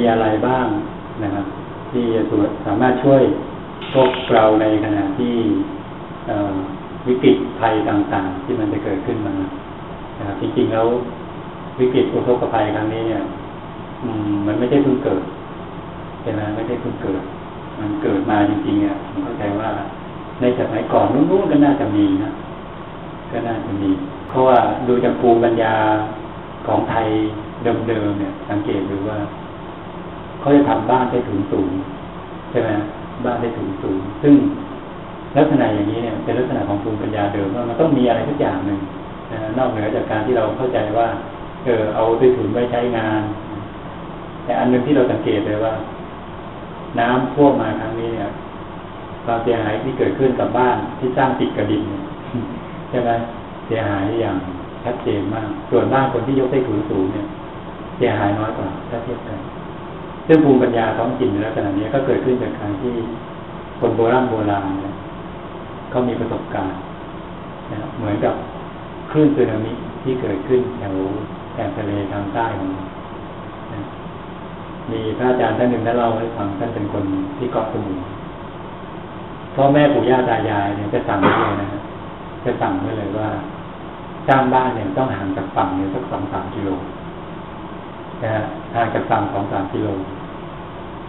มีอะไรบ้างนะครับ ที่จะสามารถช่วยพวกเราในขณะที่วิกฤตภัยต่างๆ ที่มันจะเกิดขึ้นมานะครับจริงๆแล้ววิกฤตอุทกภัยครั้งนี้เนี่ยมมันไม่ใช่เพิ่งเกิดใช่ไหมไม่ใช่เพิ่งเกิด มันเกิดมาจริงๆอะผมเข้าใจว่า ในสมัยก่อนนู้นๆก็น่าจะมีนะก็น่าจะมี เพราะว่าดูจากภูมิปัญญาของไทยเดิมๆเนี่ย สังเกตดูว่า เขาจะทำบ้านได้ถึงสูงใช่ไหมบ้านได้ถึงสูง ซึ่งลักษณะอย่างนี้เนี่ยเป็นลักษณะของภูมิปัญญาเดิมว่ามันต้องมีอะไรทุกอย่างหนึ่งนอกเหนือจากการที่เราเข้าใจว่า เออเอาไปถุนไว้ใช้งาน แต่อันหนึงที่เราสังเกตเลยว่า น้ำท่วมมาครั้งนี้เนี่ยความเสียหายที่เกิดขึ้นกับบ้านที่สร้างติดกระดินเนี่ยใช่ไหมเสียหายอย่างชัดเจนมาก ส่วนบ้านคนที่ยกได้ถุนสูงเนี่ย เสียหายน้อยกว่าถ้าเทียบกัน ซึ่งภูมิปัญญาท้องถิ่นในลักษณะนี้ก็เกิดขึ้นจากการที่คนโบราณโบราณเนี่ยเขามีประสบการณ์นะเหมือนกับคลื่นสึนามิที่เกิดขึ้นแถวแถบทะเลทางใต้ของเรานมีพระอาจารย์ท่านหนึ่งท่านเล่าให้ฟังท่านเป็นคนที่เกาะสมุยพ่อแม่ปู่ย่าตายายเนี่ยจะสั่งไว้เลยนะฮะจะสั่งไว้เลยว่าสร้างบ้านเนี่ยต้องห่างจากฝั่งเนี่ยสักสองสามกิโลนะฮะห่างจากฝั่งสองสามกิโล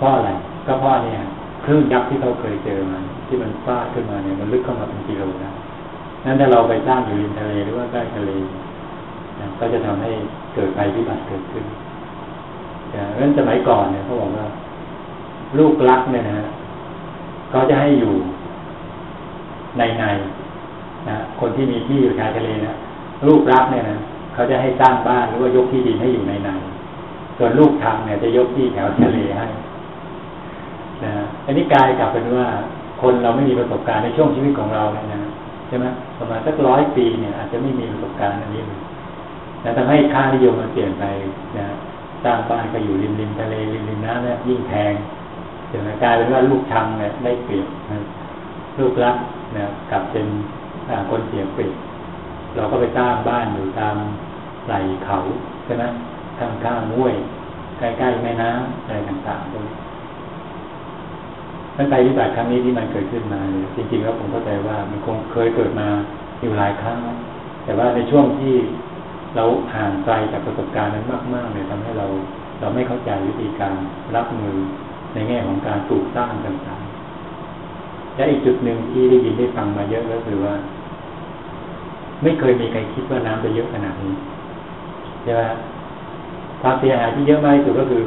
เพราะอะไรก็เพราะเนี่ยคลื่นยักษ์ที่เขาเคยเจอมาที่มันฟาดขึ้นมาเนี่ยมันลึกเข้ามาเป็นกิโลนะนั้นถ้าเราไปสร้างอยู่ริมทะเลหรือว่าใกล้ทะเลนะก็จะทำให้เกิดภัยพิบัติเกิดขึ้นนะเพราะนั้นสมัยก่อนเนี่ยเขาบอกว่า ลูกรักเนี่ยนะเขาจะให้อยู่ในในนะคนที่มีที่อยู่ชายทะเลนะลูกรักเนี่ยนะเขาจะให้สร้างบ้านหรือว่ายกที่ดินให้อยู่ในในส่วนลูกทำเนี่ยจะยกที่แถวทะเลให้ นะอันนี้กลายกลับเป็นว่าคนเราไม่มีประสบการณ์ในช่วงชีวิตของเราเนี่ยนะใช่ไหมประมาณสักร้อยปีเนี่ยอาจจะไม่มีประสบการณ์อันนี้เลยนะทำให้ค่านิยมมันเปลี่ยนไปนะสร้างบ้านก็อยู่ริมริมทะเลริมริมน้ำเนี่ยยิ่งแพงเดี๋ยวกลายเป็นว่าลูกชังเนี่ยได้เปรียบนะลูกรักนะกลับเป็นคนเสียเปรียบเราก็ไปสร้างบ้านอยู่ตามไหล่เขาใช่ไหมข้างข้างห้วยใกล้ๆแม่น้ำอะไรต่างๆด้วย ตั้งแต่วิบัติครั้งนี้ที่มันเกิดขึ้นมาเนี่ยจริงๆแล้วผมเข้าใจว่ามันคงเคยเกิดมาอยู่หลายครั้ง แต่ว่าในช่วงที่เราห่างไกลจากประสบการณ์นั้นมากๆเนี่ยทำให้เราเราไม่เข้าใจวิธีการรับมือในแง่ของการปลูกสร้างต่างๆ และอีกจุดหนึ่งที่ได้ยินได้ฟังมาเยอะก็คือว่า ไม่เคยมีใครคิดว่าน้ำจะเยอะขนาดนี้ใช่ไหมความเสียหายที่เยอะมากที่สุดก็คือ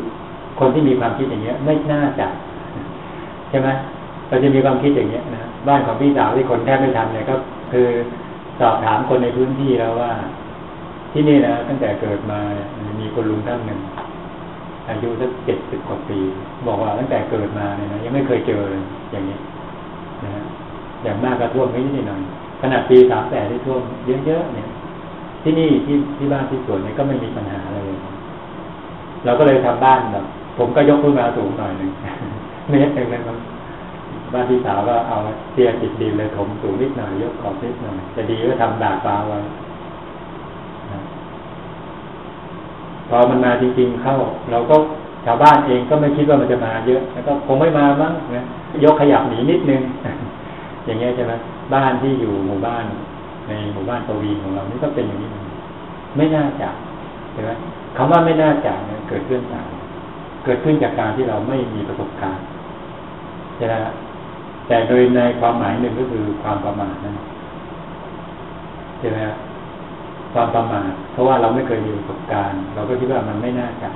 คนที่มีความคิดอย่างเงี้ย ไม่น่าจะ ช่ไหมเราจะมีความคิดอย่างเงี้ยนะบ้านของพี่สาวที่คนแทบไม่ทันเนี่ยก็คือสอบถามคนในพื้นที่แล้วว่า ที่นี่นะตั้งแต่เกิดมามีคนลุงท่านหนึ่งอายุสักเจ็ดสิบกว่าปี บอกว่าตั้งแต่เกิดมาเนี่ยนะยังไม่เคยเจออย่างนี้นะอย่างมากก็ท่วมไม่นิดหน่อยขนาดปีสามแปดที่ท่วมเยอะๆเนี่ย ที่นี่ที่ที่บ้านที่สวนเนี่ยก็ไม่มีปัญหาเลย เราก็เลยทำบ้านแบบผมก็ยกขึ้นมาสูงหน่อยหนึ่ง เมตรหนึ่งเลยมันบ้านที่สาวก็เอาเตียติดดินเลยถมสูงนิดหน่อยยกขอบนิดหน่อยจะดีก็ทำดาดฟ้าไว้พอมันมาจริงๆเข้า เราก็ชาวบ้านเองก็ไม่คิดว่ามันจะมาเยอะ แล้วก็คงไม่มามั้งนะยกขยับหนีนิดนึง อย่างเงี้ยใช่ไหมบ้านที่อยู่หมู่บ้าน ในหมู่บ้านตวีของเรานี่ก็เป็นอย่างนี้ ไม่น่าจะใช่ไหมคำว่าไม่น่าจะเนี่ยเกิดขึ้นจากเกิดขึ้นจากการที่เราไม่มีประสบการณ์ ใช่ไหมแต่โดยในความหมายหนึ่งก็คือความประมาทนั่นใช่ไหมความประมาทเพราะว่าเราไม่เคยมีประสบการณ์ เราก็คิดว่ามันไม่น่าจะ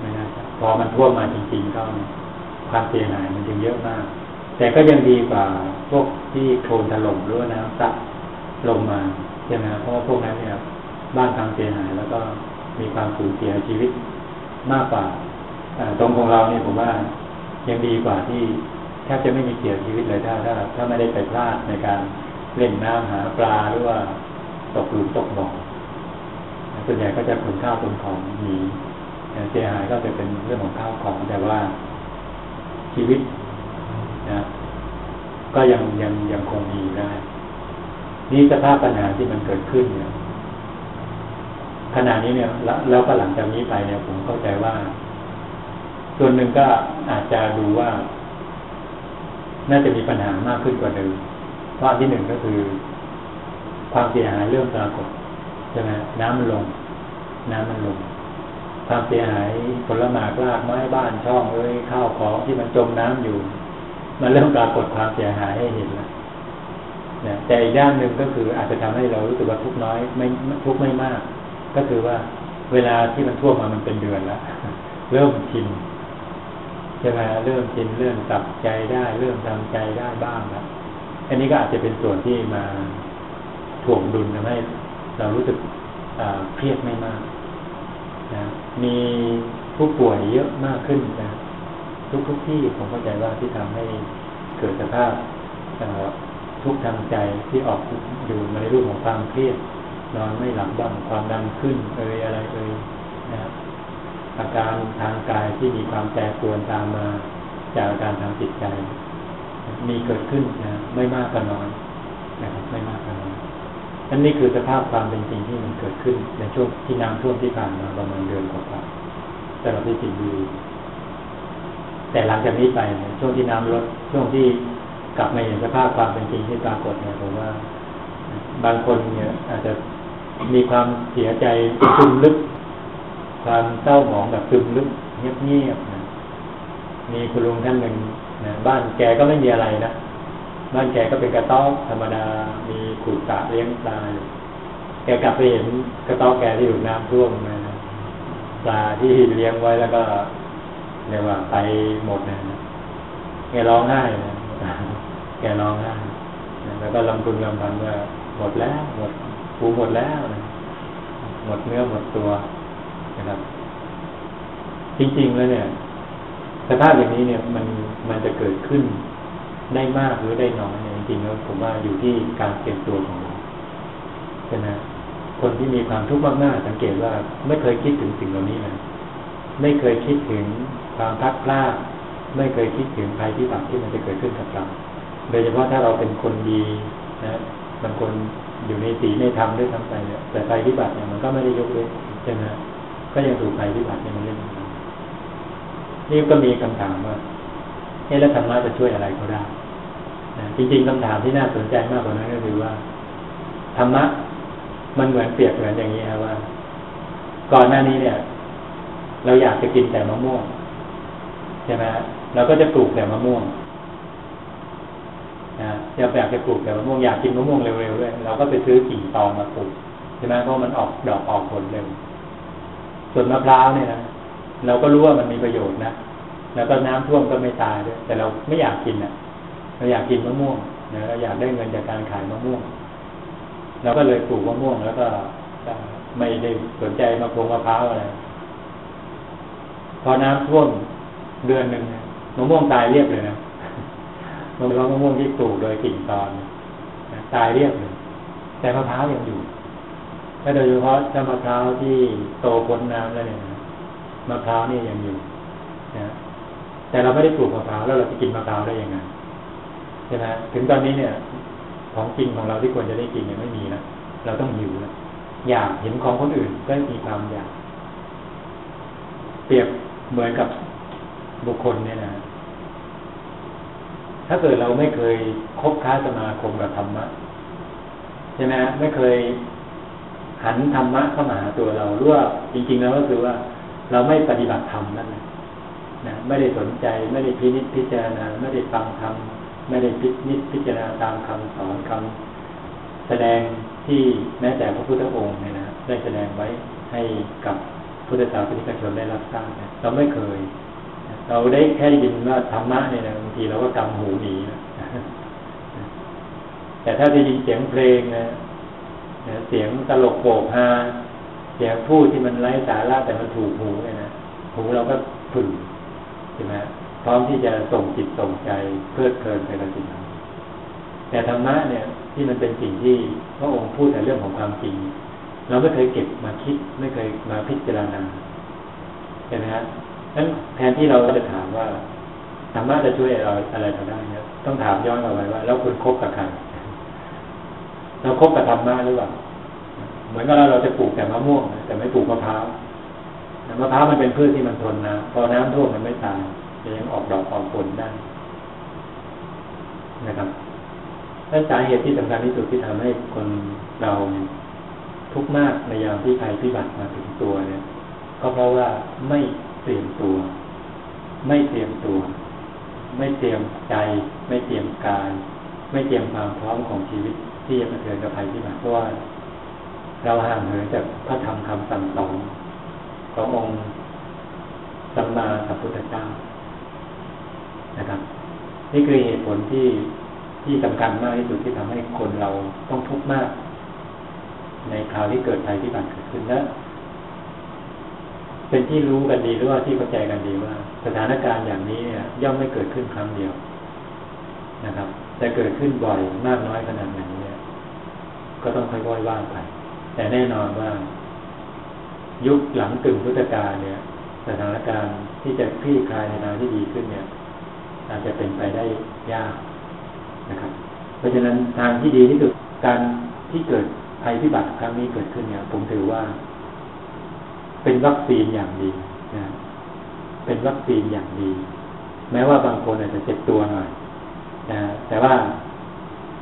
ไม่น่าจะพอมันท่วมมาจริงๆก็ความเสียหายมันยังเยอะมาก แต่ก็ยังดีกว่าพวกที่โคลนถล่มหรือว่าน้ำซัดลงมาใช่ไหมเพราะว่าพวกนั้นเนี่ยบ้านทางเสียหายแล้วก็มีความสูญเสียชีวิตมากกว่าตรงของเราเนี่ยผมว่า ยังดีกว่าที่แทบจะไม่มีเสี่ยชีวิตเลยถ้าถ้าถ้าไม่ได้ไปพลาดในการเล่นน้ำหาปลาหรือว่าตกหลุมตกบ่อส่วนใหญ่ก็จะขนข้าวขนของหนีเสียหายก็จะเป็นเรื่องของข้าวของแต่ว่าชีวิตนะก็ยังยังยังคงมีได้นี่สภาพปัญหาที่มันเกิดขึ้นเนี่ยขณะนี้เนี่ยแล้วก็หลังจากนี้ไปเนี่ยผมเข้าใจว่า ส่วนหนึ่งก็อาจจะดูว่า น่าจะมีปัญหามากขึ้นกว่าเดิมเพราะที่หนึ่งก็คือ ความเสียหายเริ่มปรากฏใช่ไหมน้ำมันลง น้ำมันลง ความเสียหายผลไม้รากไม้บ้านช่องเอ้ยข้าวของที่มันจมน้ำอยู่ มันเริ่มปรากฏความเสียหายให้เห็นแล้วนะแต่อีกด้านหนึ่งก็คืออาจจะทำให้เรารู้สึกว่าทุกน้อยไม่ทุกไม่มาก ก็คือว่าเวลาที่มันท่วมมามันเป็นเดือนแล้ว เริ่มชิน ช่ไหมเริ่มชินเรื่องตับใจได้ เริ่มทำใจได้บ้างแล้วอันนี้ก็อาจจะเป็นส่วนที่มาถ่วงดุลทำให้เรารู้สึกเครียดไม่มากนะมีผู้ป่วยเยอะมากขึ้นนะทุกทุกที่ผมเข้าใจว่าที่ทำให้เกิดสภาพทุกทางใจที่ออกอยู่ในรูปของความเครียดนอนไม่หลับบ้างความดันขึ้นเอ่ยอะไรเอ่ยนะ อาการทางกายที่มีความแปรปรวนตามมา จากอาการทางจิตใจ มีเกิดขึ้นนะไม่มากก็น้อยนะครับไม่มากก็น้อยอันนี้คือสภาพความเป็นจริงที่มันเกิดขึ้น ในช่วงที่น้ำท่วมที่ผ่านมาประมาณเดือนกว่าๆแต่เราที่จิตดีแต่หลังจากนี้ไปช่วงที่น้ำลดช่วงที่กลับมาเห็นสภาพความเป็นจริงที่ปรากฏเนี่ยผมว่า บางคนเนี่ยอาจจะมีความเสียใจซึมลึก ความเศร้าหมองแบบซึมลึกเงียบๆนะมีคุณลุงท่านหนึ่งนะบ้านแกก็ไม่มีอะไรนะบ้านแกก็เป็นกระต๊อบธรรมดา มีขุดสระเลี้ยงปลาแกกลับไปเห็นกระต๊อบแกที่อยู่น้ำท่วมนะปลาที่เลี้ยงไว้แล้วก็เรียกว่าไปหมดนะแกร้องไห้นะแกร้องไห้แล้วก็ลำพึงลำพันว่าหมดแล้ว หมดปูหมดแล้วนะหมดเนื้อหมดตัว นะครับ จริงๆแล้วเนี่ยสภาพอย่างนี้เนี่ย มันมันจะเกิดขึ้นได้มากหรือได้น้อยเนี่ยจริงๆแล้วผมว่าอยู่ที่การเตรียมตัวของเราใช่ไหมคนที่มีความทุกข์มากๆสังเกตว่าไม่เคยคิดถึงสิ่งเหล่านี้เลยไม่เคยคิดถึงความพักพลาดไม่เคยคิดถึงภัยที่บัติที่มันจะเกิดขึ้นกับเราโดยเฉพาะถ้าเราเป็นคนดีนะบางคนอยู่ในสีในธรรมด้วยทั้งไปเนี่ยแต่ภัยพิบัติเนี่ยมันก็ไม่ได้ยกเว้นใช่ไหม ก็ยังถูกภัยพิบัติเนี่ยมันเล่นนี่ก็มีคำถามว่าเอ๊ะแล้วธรรมะจะช่วยอะไรเขาได้นะจริงๆคำถามที่น่าสนใจมากกว่านั้นก็คือว่าธรรมะมันเหมือนเปรียบเหมือนอย่างนี้ครับว่า ก่อนหน้านี้เนี่ย เราอยากจะกินแต่มะม่วงใช่ไหมเราก็จะปลูกแต่มะม่วงนะอยากอยากจะปลูกแต่มะม่วงอยากกินมะม่วงเร็วๆด้วยเราก็ไปซื้อกิ่งตองมาปลูกใช่ไหมเพราะมันออกดอกออกผลเร็ว ส่วนมะพร้าวเนี่ยนะเราก็รู้ว่ามันมีประโยชน์นะแล้วก็น้ำท่วมก็ไม่ตายด้วยแต่เราไม่อยากกินอะ เราอยากกินมะม่วงนะเราอยากได้เงินจากการขายมะม่วงเราก็เลยปลูกมะม่วงแล้วก็ไม่ได้สนใจมะพร้าวมะพร้าวอะไรพอน้ำท่วมเดือนหนึ่งมะม่วงตายเรียบเลยนะมะพร้าวมะม่วงที่ปลูกโดยกิ่งตอนตายเรียบเลยแต่มะพร้าวยังอยู่ ถ้าโดยเฉพาะถ้ามะพร้าวที่โตพ้นน้ำแล้วเนี่ยมะพร้าวนี่ยังอยู่นะแต่เราไม่ได้ปลูกมะพร้าวแล้วเราจะกินมะพร้าวได้ยังไงใช่ไหมถึงตอนนี้เนี่ย ของกินของเราที่ควรจะได้กินเนี่ยไม่มีนะเราต้องหิวนะอยากเห็นของคนอื่นก็มีความอยากเปรียบเหมือนกับบุคคลเนี่ยนะ ถ้าเกิดเราไม่เคยคบค้าสมาคมกับธรรมะใช่ไหมไม่เคย หันธรรมะเข้ามาหาตัวเรารู้ว่าจริง ๆ แล้วก็คือว่า เราไม่ปฏิบัติธรรมนั่นแหละนะไม่ได้สนใจไม่ได้พินิจพิจารณาไม่ได้ฟังธรรมไม่ได้พินิจพิจารณาตามคำสอนคำแสดงที่แม้แต่พระพุทธองค์เนี่ยนะได้แสดงไว้ให้กับพุทธศาสนิกชนได้รับทราบเราไม่เคย เราได้แค่ได้ยินว่าธรรมะเนี่ยนะบางทีเราก็กำหูหนีนะแต่ถ้าได้ยินเสียงเพลงนะ เสียงตลกโปกฮาเสียงพูดที่มันไร้สาระแต่มันถูกหูเลยนะหูเราก็ผึ่งใช่ไหมพร้อมที่จะส่งจิตส่งใจเพลิดเพลินไปกับสิ่งนั้นแต่ธรรมะเนี่ย ที่มันเป็นสิ่งที่พระองค์พูดแต่เรื่องของความจริง เราไม่เคยเก็บมาคิดไม่เคยมาพิจารณาใช่ไหมฮะนั้นแทนที่เราจะถามว่าธรรมะจะช่วยเราอะไรเราได้เนี่ยต้องถามย้อนกลับไปว่า แล้วคุณคบกับใคร เราคบกับธรรมะหรือเปล่าเหมือนกับเราเราจะปลูกแต่มะม่วง แต่ไม่ปลูกมะพร้าวมะพร้าวมันเป็นพืชที่มันทนน้ำพอน้ำท่วมมันไม่ตายยังออกดอกออกผลได้นะครับและสาเหตุที่สำคัญที่สุดที่ทำให้คนเราทุกข์มากในยามที่ภัยพิบัติมาถึงตัวเนี่ย ก็เพราะว่าไม่เตรียมตัว ไม่เตรียมตัว ไม่เตรียมใจ ไม่เตรียมกาย ไม่เตรียมความพร้อมของชีวิต ที่จะเผชิญกับภัยพิบัติเพราะว่าเราห่างเหินจากพระธรรมคำสั่งสอนขององค์สัมมาสัมพุทธเจ้านะครับ นี่คือเหตุผลที่ที่สำคัญมากที่สุดที่ทำให้คนเราต้องทุกข์มาก ในคราวที่เกิดภัยพิบัติเกิดขึ้นและเป็นที่รู้กันดีหรือว่าที่เข้าใจกันดีว่า สถานการณ์อย่างนี้เนี่ยย่อมไม่เกิดขึ้นครั้งเดียวนะครับแต่เกิดขึ้นบ่อยมากน้อยขนาดไหน ก็ต้องค่อยๆว่างไป แต่แน่นอนว่า ยุคหลังตึงพุทธกาลเนี่ย สถานการณ์ที่จะคลี่คลายในทางที่ดีขึ้นเนี่ย อาจจะเป็นไปได้ยากนะครับ เพราะฉะนั้นทางที่ดีที่สุดการที่เกิดภัยพิบัติครั้งนี้เกิดขึ้นเนี่ย ผมถือว่า เป็นวัคซีนอย่างดีนะเป็นวัคซีนอย่างดี แม้ว่าบางคนอาจจะเจ็บตัวหน่อยนะแต่ว่า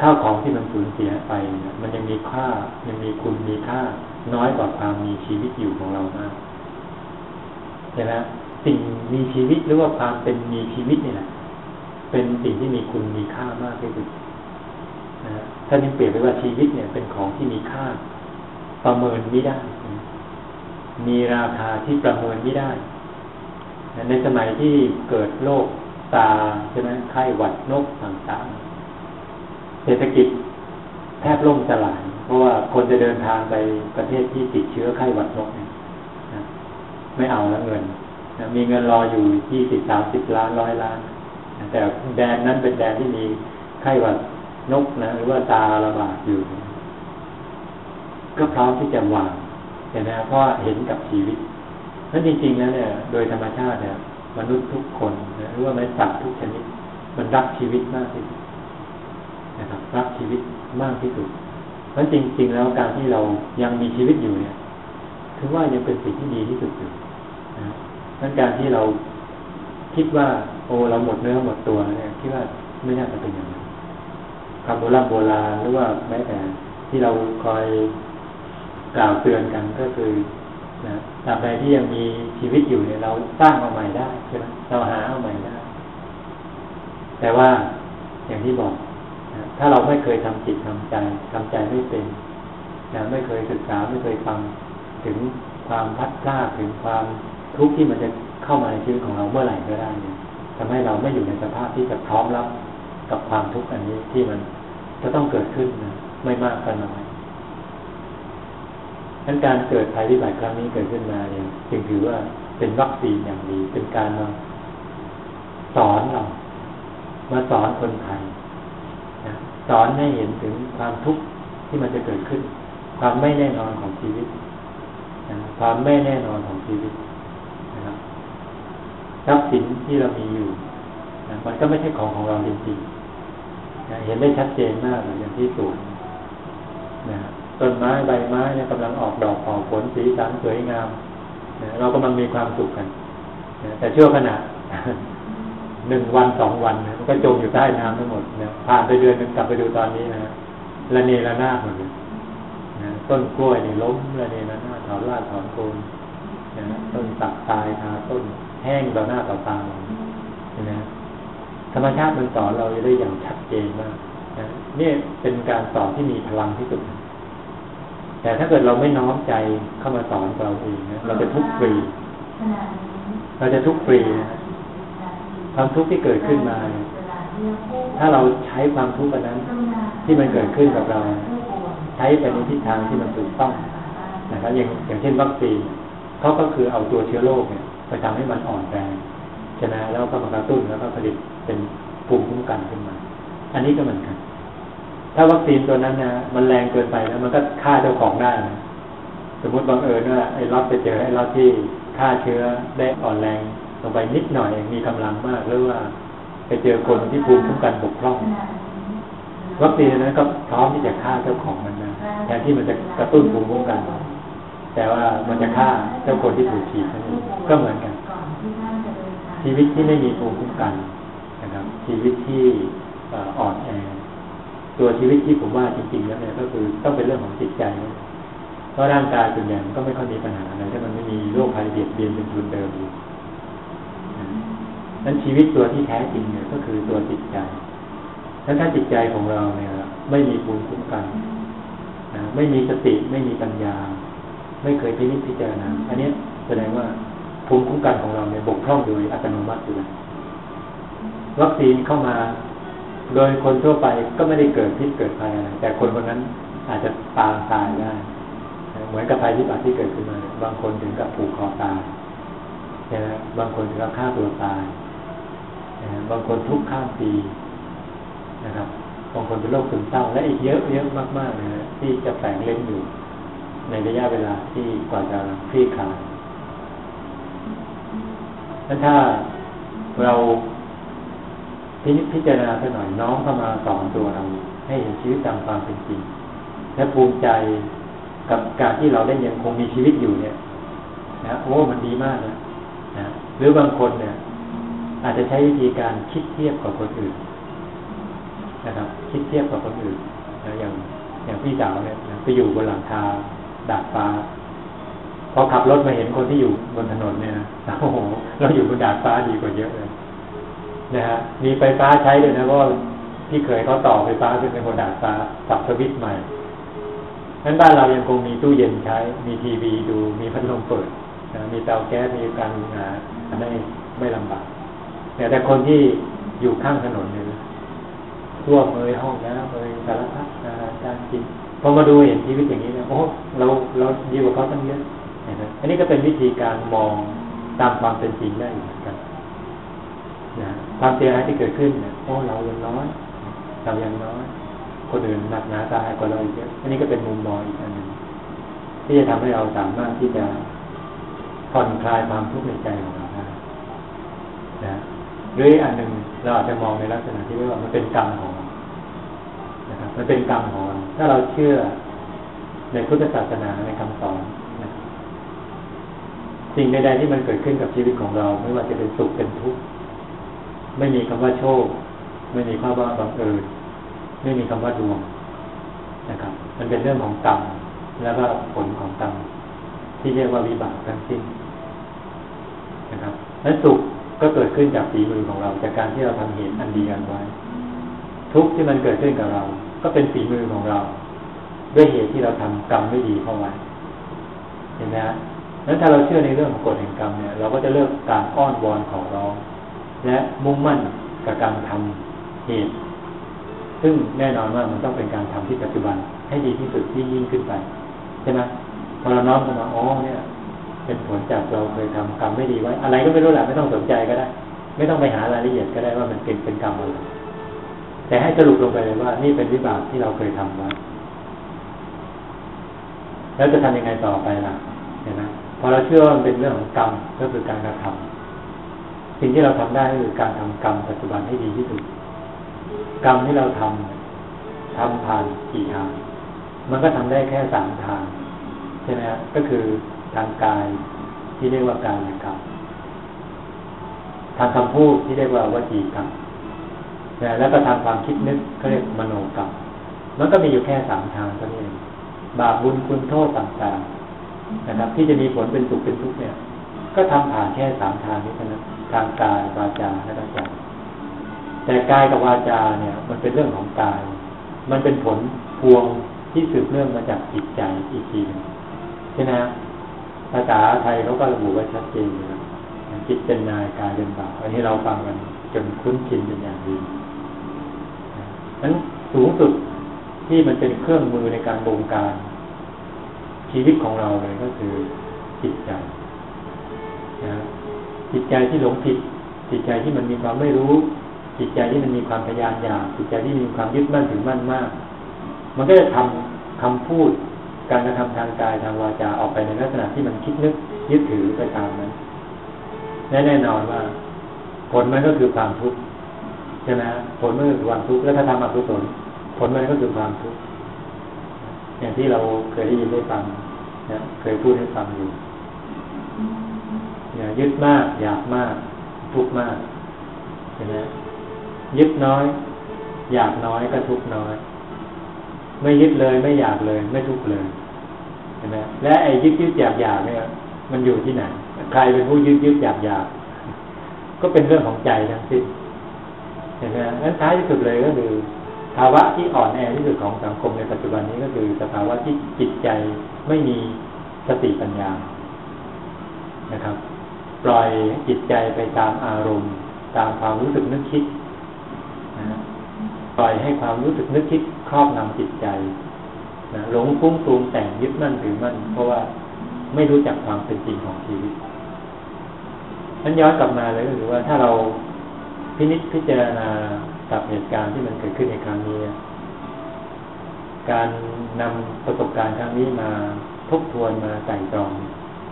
ข้าวของที่มันสูญเสียไปเนี่ยมันยังมีค่า ยังมีคุณมีค่า น้อยกว่าความมีชีวิตอยู่ของเรามากใช่ไหมสิ่งมีชีวิตหรือว่าความเป็นมีชีวิตนี่แหละเป็นสิ่งที่มีคุณมีค่ามากที่สุดนะท่านยังเปรียบไว้ว่าชีวิตเนี่ย เป็นของที่มีค่า ประเมินไม่ได้ มีราคาที่ประเมินไม่ได้ ในสมัยที่เกิดโรคตาใช่ไหมไข้หวัดนกต่างๆ เศรษฐกิจแทบล่มสลาย เพราะว่าคนจะเดินทางไปประเทศที่ติดเชื้อไข้หวัดนกเนี่ยไม่เอาแล้วเงินมีเงินรออยู่ยี่สิบสามสิบล้านร้อยล้าน แต่แดนนั้นเป็นแดนที่มีไข้หวัดนกนะหรือว่าตาระบาดอยู่ ก็พร้อมที่จะวางเห็นไหมเพราะเห็นกับชีวิตนั้นจริงๆแล้วเนี่ย โดยธรรมชาติเนี่ยมนุษย์ทุกคนหรือว่าไม่สัตว์ทุกชนิด มันรักชีวิตมากที่สุด นะครับรักชีวิตมากที่สุดเพราะจริง ๆ แล้วการที่เรายังมีชีวิตอยู่เนี่ยถือว่ายังเป็นสิ่งที่ดีที่สุดอยู่นะนั้นการที่เราคิดว่า โอ้เราหมดเนื้อหมดตัวเนี่ยคิดว่าไม่น่าจะเป็นอย่างนั้นคำโบราณโบราณหรือว่าแม้แต่ที่เราคอยกล่าวเตือนกันก็คือนะตราบใดที่ยังมีชีวิตอยู่เนี่ยเราสร้างเอาใหม่ได้ใช่ไหมเราหาเอาใหม่ได้ แต่ว่าอย่างที่บอก ถ้าเราไม่เคยทำจิตทำใจทำใจไม่เป็นนะไม่เคยศึกษาไม่เคยฟังถึงความพัดพลาดถึงความทุกข์ที่มันจะเข้ามาในชีวิตของเราเมื่อไหร่ก็ได้เนี่ยทำให้เราไม่อยู่ในสภาพที่จะพร้อมรับกับความทุกข์อันนี้ที่มันจะต้องเกิดขึ้นนะไม่มากก็น้อยดังการเกิดภัยพิบัติครั้งนี้เกิดขึ้นมาเนี่ยจึงถือว่าเป็นวัคซีนอย่างดีเป็นการมาสอนเรามาสอนคนไทย สอนให้เห็นถึงความทุกข์ที่มันจะเกิดขึ้น ความไม่แน่นอนของชีวิตนะความไม่แน่นอนของชีวิตนะครับทรัพย์สินที่เรามีอยู่นะมันก็ไม่ใช่ของของเราจริงๆนะเห็นได้ชัดเจนมากอย่างที่สวนนะต้นไม้ใบไม้เนี่ยกำลังออกดอกออกผลสีสันสวยงามนะเรากำลังมีความสุขกันนะแต่ชั่วขณะ หนึ่งวันสองวันนะมันก็จมอยู่ใต้น้ำทั้งหมดนะผ่านไปเดือนนึงกลับไปดูตอนนี้นะละเนระนาดหมดเลยนะต้นกล้วยนี่ล้มละเนระนาดถอนรากถอนโคนนะต้นตักตายคาต้นแห้งต่อหน้าต่อตานะธรรมชาติมันสอนเราได้อย่างชัดเจนมากนะนี่เป็นการสอนที่มีพลังที่สุด แต่ถ้าเกิดเราไม่น้อมใจเข้ามาสอนเราเองนะเราจะทุกข์ฟรี เราจะทุกข์ฟรีนะ ความทุกข์ที่เกิดขึ้นมา ถ้าเราใช้ความทุกข์อันนั้น ที่มันเกิดขึ้นกับเรา ใช้ไปในทิศทางที่มันถูกต้องนะครับอย่างอย่างเช่นวัคซีนเขาก็คือเอาตัวเชื้อโรคเนี่ยไปทำให้มันอ่อนแรงใช่ไหมแล้วก็มากระตุ้นแล้วก็ผลิตเป็นภูมิคุ้มกันขึ้นมา อันนี้ก็เหมือนกัน ถ้าวัคซีนตัวนั้นนะมันแรงเกินไปแล้วมันก็ฆ่าเจ้าของได้นะสมมติบังเอิญว่าไอ้ล็อตไปเจอไอ้ล็อตที่ฆ่าเชื้อได้อ่อนแรง ลงไปนิดหน่อยมีกำลังมากหรือว่า ไปเจอคนที่ภูมิคุ้มกันบกพร่องวัคซีนนั้นก็พร้อมที่จะฆ่าเจ้าของมันนะแทนที่มันจะกระตุ้นภูมิคุ้มกัน แต่ว่ามันจะฆ่าเจ้าคนที่ถูกฉีดนั่นเองก็เหมือนกัน ชีวิตที่ไม่มีภูมิคุ้มกันนะครับ ชีวิตที่อ่อนแอตัวชีวิตที่ผมว่าจริงๆแล้วเนี่ยก็คือต้องเป็นเรื่องของจิตใจนะเพราะร่างกายส่วนใหญ่มันก็ไม่ค่อยมีปัญหาอะไรถ้ามันไม่มีโรคภัยเบียดเบียนเป็นทุนเดิมอยู่ นั้นชีวิตตัวที่แท้จริงเนี่ยก็คือตัวจิตใจนั้นถ้าจิตใจของเราเนี่ย ไม่มีภูมิคุ้มกันนะไม่มีสติไม่มีปัญญา ไม่เคยพิจิตพิจารณาอันนี้แสดงว่าภูมิคุ้มกันของเราเนี่ยบกพร่องโดยอัตโนมัติอยู่แล้ววัคซีนเข้ามาโดยคนทั่วไปก็ไม่ได้เกิดพิษเกิดภัยอะไรแต่คนคนนั้นอาจจะตายตายได้ เหมือนกับภัยพิบัติที่เกิดขึ้นมา บางคนถึงกับผูกคอตายใช่ไหมบางคนถึงกับฆ่าตัวตาย บางคนทุกข้ามปีนะครับบางคนเป็นโรคซึมเศร้าและอีกเยอะเยอะมากๆเลยนะที่จะแฝงเล่นอยู่ ในระยะเวลาที่กว่าจะคลี่คลายแล้วถ้าเราพิจพิจารณาสักหน่อยน้องเข้ามาสอนตัวเรา ให้เห็นชีวิตตามความเป็นจริง และภูมิใจกับการที่เราได้ยังคงมีชีวิตอยู่เนี่ย นะโอ้มันดีมากนะนะหรือบางคนเนี่ย อาจจะใช้วิธีการคิดเทียบกับคนอื่น นะครับ คิดเทียบกับคนอื่นนะอย่างอย่างพี่สาวเนี่ยไปอยู่บนหลังคาดาดฟ้า พอขับรถมาเห็นคนที่อยู่บนถนนเนี่ยโอ้โหเราอยู่บนดาดฟ้าดีกว่าเยอะเลยนะฮะมีไฟฟ้าใช้ด้วยนะเพราะที่เคยเขาต่อไฟฟ้าขึ้นเป็นบนดาดฟ้าสับสวิตช์ใหม่นั้นบ้านเรายังคงมีตู้เย็นใช้ มีทีวีดู มีพัดลมเปิดนะมีเตาแก๊สมีการงาไม่ไม่ลำบาก แต่แต่คนที่อยู่ข้างถนนเนี่ยทั่วเมยห้องน้ำเมยสารพัดอาหารการกินพอมาดูเห็นชีวิตอย่างนี้เนี่ยโอ้เราเราดีกว่าเขาตั้งเยอะนะอันนี้ก็เป็นวิธีการมองตามความเป็นจริงได้เหมือนกันนะความเสียหายที่เกิดขึ้นเนี่ยโอ้เรายังน้อยเรายังน้อยคนอื่นหนักหนาตายกว่าเราเยอะอันนี้ก็เป็นมุมมองอีกอันหนึ่งที่จะทำให้เราสามารถที่จะผ่อนคลายความทุกข์ในใจของเราได้นะ หรืออันหนึ่งเราอาจจะมองในลักษณะที่ว่ามันเป็นกรรมของเรานะครับมันเป็นกรรมของเราถ้าเราเชื่อในพุทธศาสนาในคำสอนนะสิ่งใดๆที่มันเกิดขึ้นกับชีวิตของเรา ไม่ว่าจะเป็นสุขเป็นทุกข์ไม่มีคำว่าโชค ไม่มีคำว่าบังเอิญไม่มีคำว่าดวงนะครับ มันเป็นเรื่องของกรรมแล้วก็ผลของกรรมที่เรียกว่าวิบากทั้งสิ้นนะครับและสุข ก็เกิดขึ้นจากฝีมือของเรา จากการที่เราทำเหตุอันดีกันไว้ ทุกที่มันเกิดขึ้นกับเรา ก็เป็นฝีมือของเรา ด้วยเหตุที่เราทำกรรมไม่ดีเข้าไว้เห็นไหมฮะนั้นถ้าเราเชื่อในเรื่องของกฎแห่งกรรมเนี่ยเราก็จะเลิกการอ้อนวอนของเราและมุ่งมั่นกับการทำเหตุ ซึ่งแน่นอนว่ามันต้องเป็นการทำที่ปัจจุบันให้ดีที่สุดที่ยิ่งขึ้นไปใช่ไหมพอเราน้อมเข้ามาอ๋อเนี่ย เป็นผลจากเราเคยทำกรรมไม่ดีไว้ อะไรก็ไม่รู้แหละไม่ต้องสนใจก็ได้ ไม่ต้องไปหารายละเอียดก็ได้ว่ามันเป็นเป็นกรรมอะไรแต่ให้สรุปลงไปเลยว่า นี่เป็นวิบากที่เราเคยทำไว้แล้วจะทำยังไงต่อไปล่ะเห็นไหมพอเราเชื่อว่ามันเป็นเรื่องของกรรมก็คือการกระทำสิ่งที่เราทำได้ก็คือการทำกรรมปัจจุบันให้ดีที่สุด กรรมที่เราทำทำผ่านกี่ทาง มันก็ทำได้แค่สามทางใช่ไหมครับก็คือ ทางกายที่เรียกว่ากายกรรมทางคำพูดที่เรียกว่าวจีกรรมแล้วก็ทางความคิดนึกเขาเรียกมโนกรรมมันก็มีอยู่แค่สามทางเท่านี้เองบาปบุญคุณโทษต่างๆนะครับ ที่จะมีผลเป็นสุขเป็นทุกข์เนี่ย ก็ทำผ่านแค่สามทางนี้เท่านั้นทางกายวาจาและใจแต่กายกับวาจาเนี่ย มันเป็นเรื่องของกาย มันเป็นผลพวงที่สืบเนื่องมาจากจิตใจอีกทีนึงใช่ไหม ภาษาไทยเขาก็ระบุไว้ชัดเจนเลยจิตเป็นนายกายเป็นบ่าวอันนี้เราฟังกันจนคุ้นชินเป็นอย่างดีนั้นสูงสุดที่มันเป็นเครื่องมือในการบงการ ชีวิตของเราเลยก็คือจิตใจนะจิตใจที่หลงผิด จิตใจที่มันมีความไม่รู้ จิตใจที่มันมีความพยานอยากจิตใจที่มีความยึดมั่นถึงมั่นมาก มันก็จะทำคำพูด การกระทำทางกายทางวาจาออกไปในลักษณะที่มันคิดนึกยึดถือไปตามนั้นแน่นอนว่า ผลมันก็คือความทุกข์ใช่ไหมผลมันคือความทุกข์แล้วถ้าทำอกุศลผลมันก็คือความทุกข์อย่างที่เราเคยได้ยินได้ฟังนะเคยพูดให้ฟังอยู่อย่ายึดมาก อยากมาก ทุกข์มากเห็นไหมยึดน้อย อยากน้อยก็ทุกข์น้อย ไม่ยึดเลยไม่อยากเลย ไม่ทุกข์เลย เห็นไหมและไอ้ยึดยึดอยากอยากเนี่ยมันอยู่ที่ไหน ใครเป็นผู้ยึดยึดอยากอยากก็เป็นเรื่องของใจทั้งสิ้นเห็นไหมนั้นท้ายที่สุดเลยก็คือ ภาวะที่อ่อนแอที่สุดของสังคมในปัจจุบันนี้ก็คือสภาวะที่จิตใจไม่มีสติปัญญา นะครับ ปล่อยจิตใจไปตามอารมณ์ ตามความรู้สึกนึกคิดนะปล่อยให้ความรู้สึกนึกคิดครอบงำจิตใจ นะหลงฟุ้งฟูงแต่งยึดมั่นถือมั่น เพราะว่าไม่รู้จักความเป็นจริงของชีวิตนั้นย้อนกลับมาเลยก็คือว่าถ้าเราพินิจพิจารณากับเหตุการณ์ที่มันเกิดขึ้นในครั้งนี้ การนำประสบการณ์ครั้งนี้มาทบทวนมาใส่ตรอง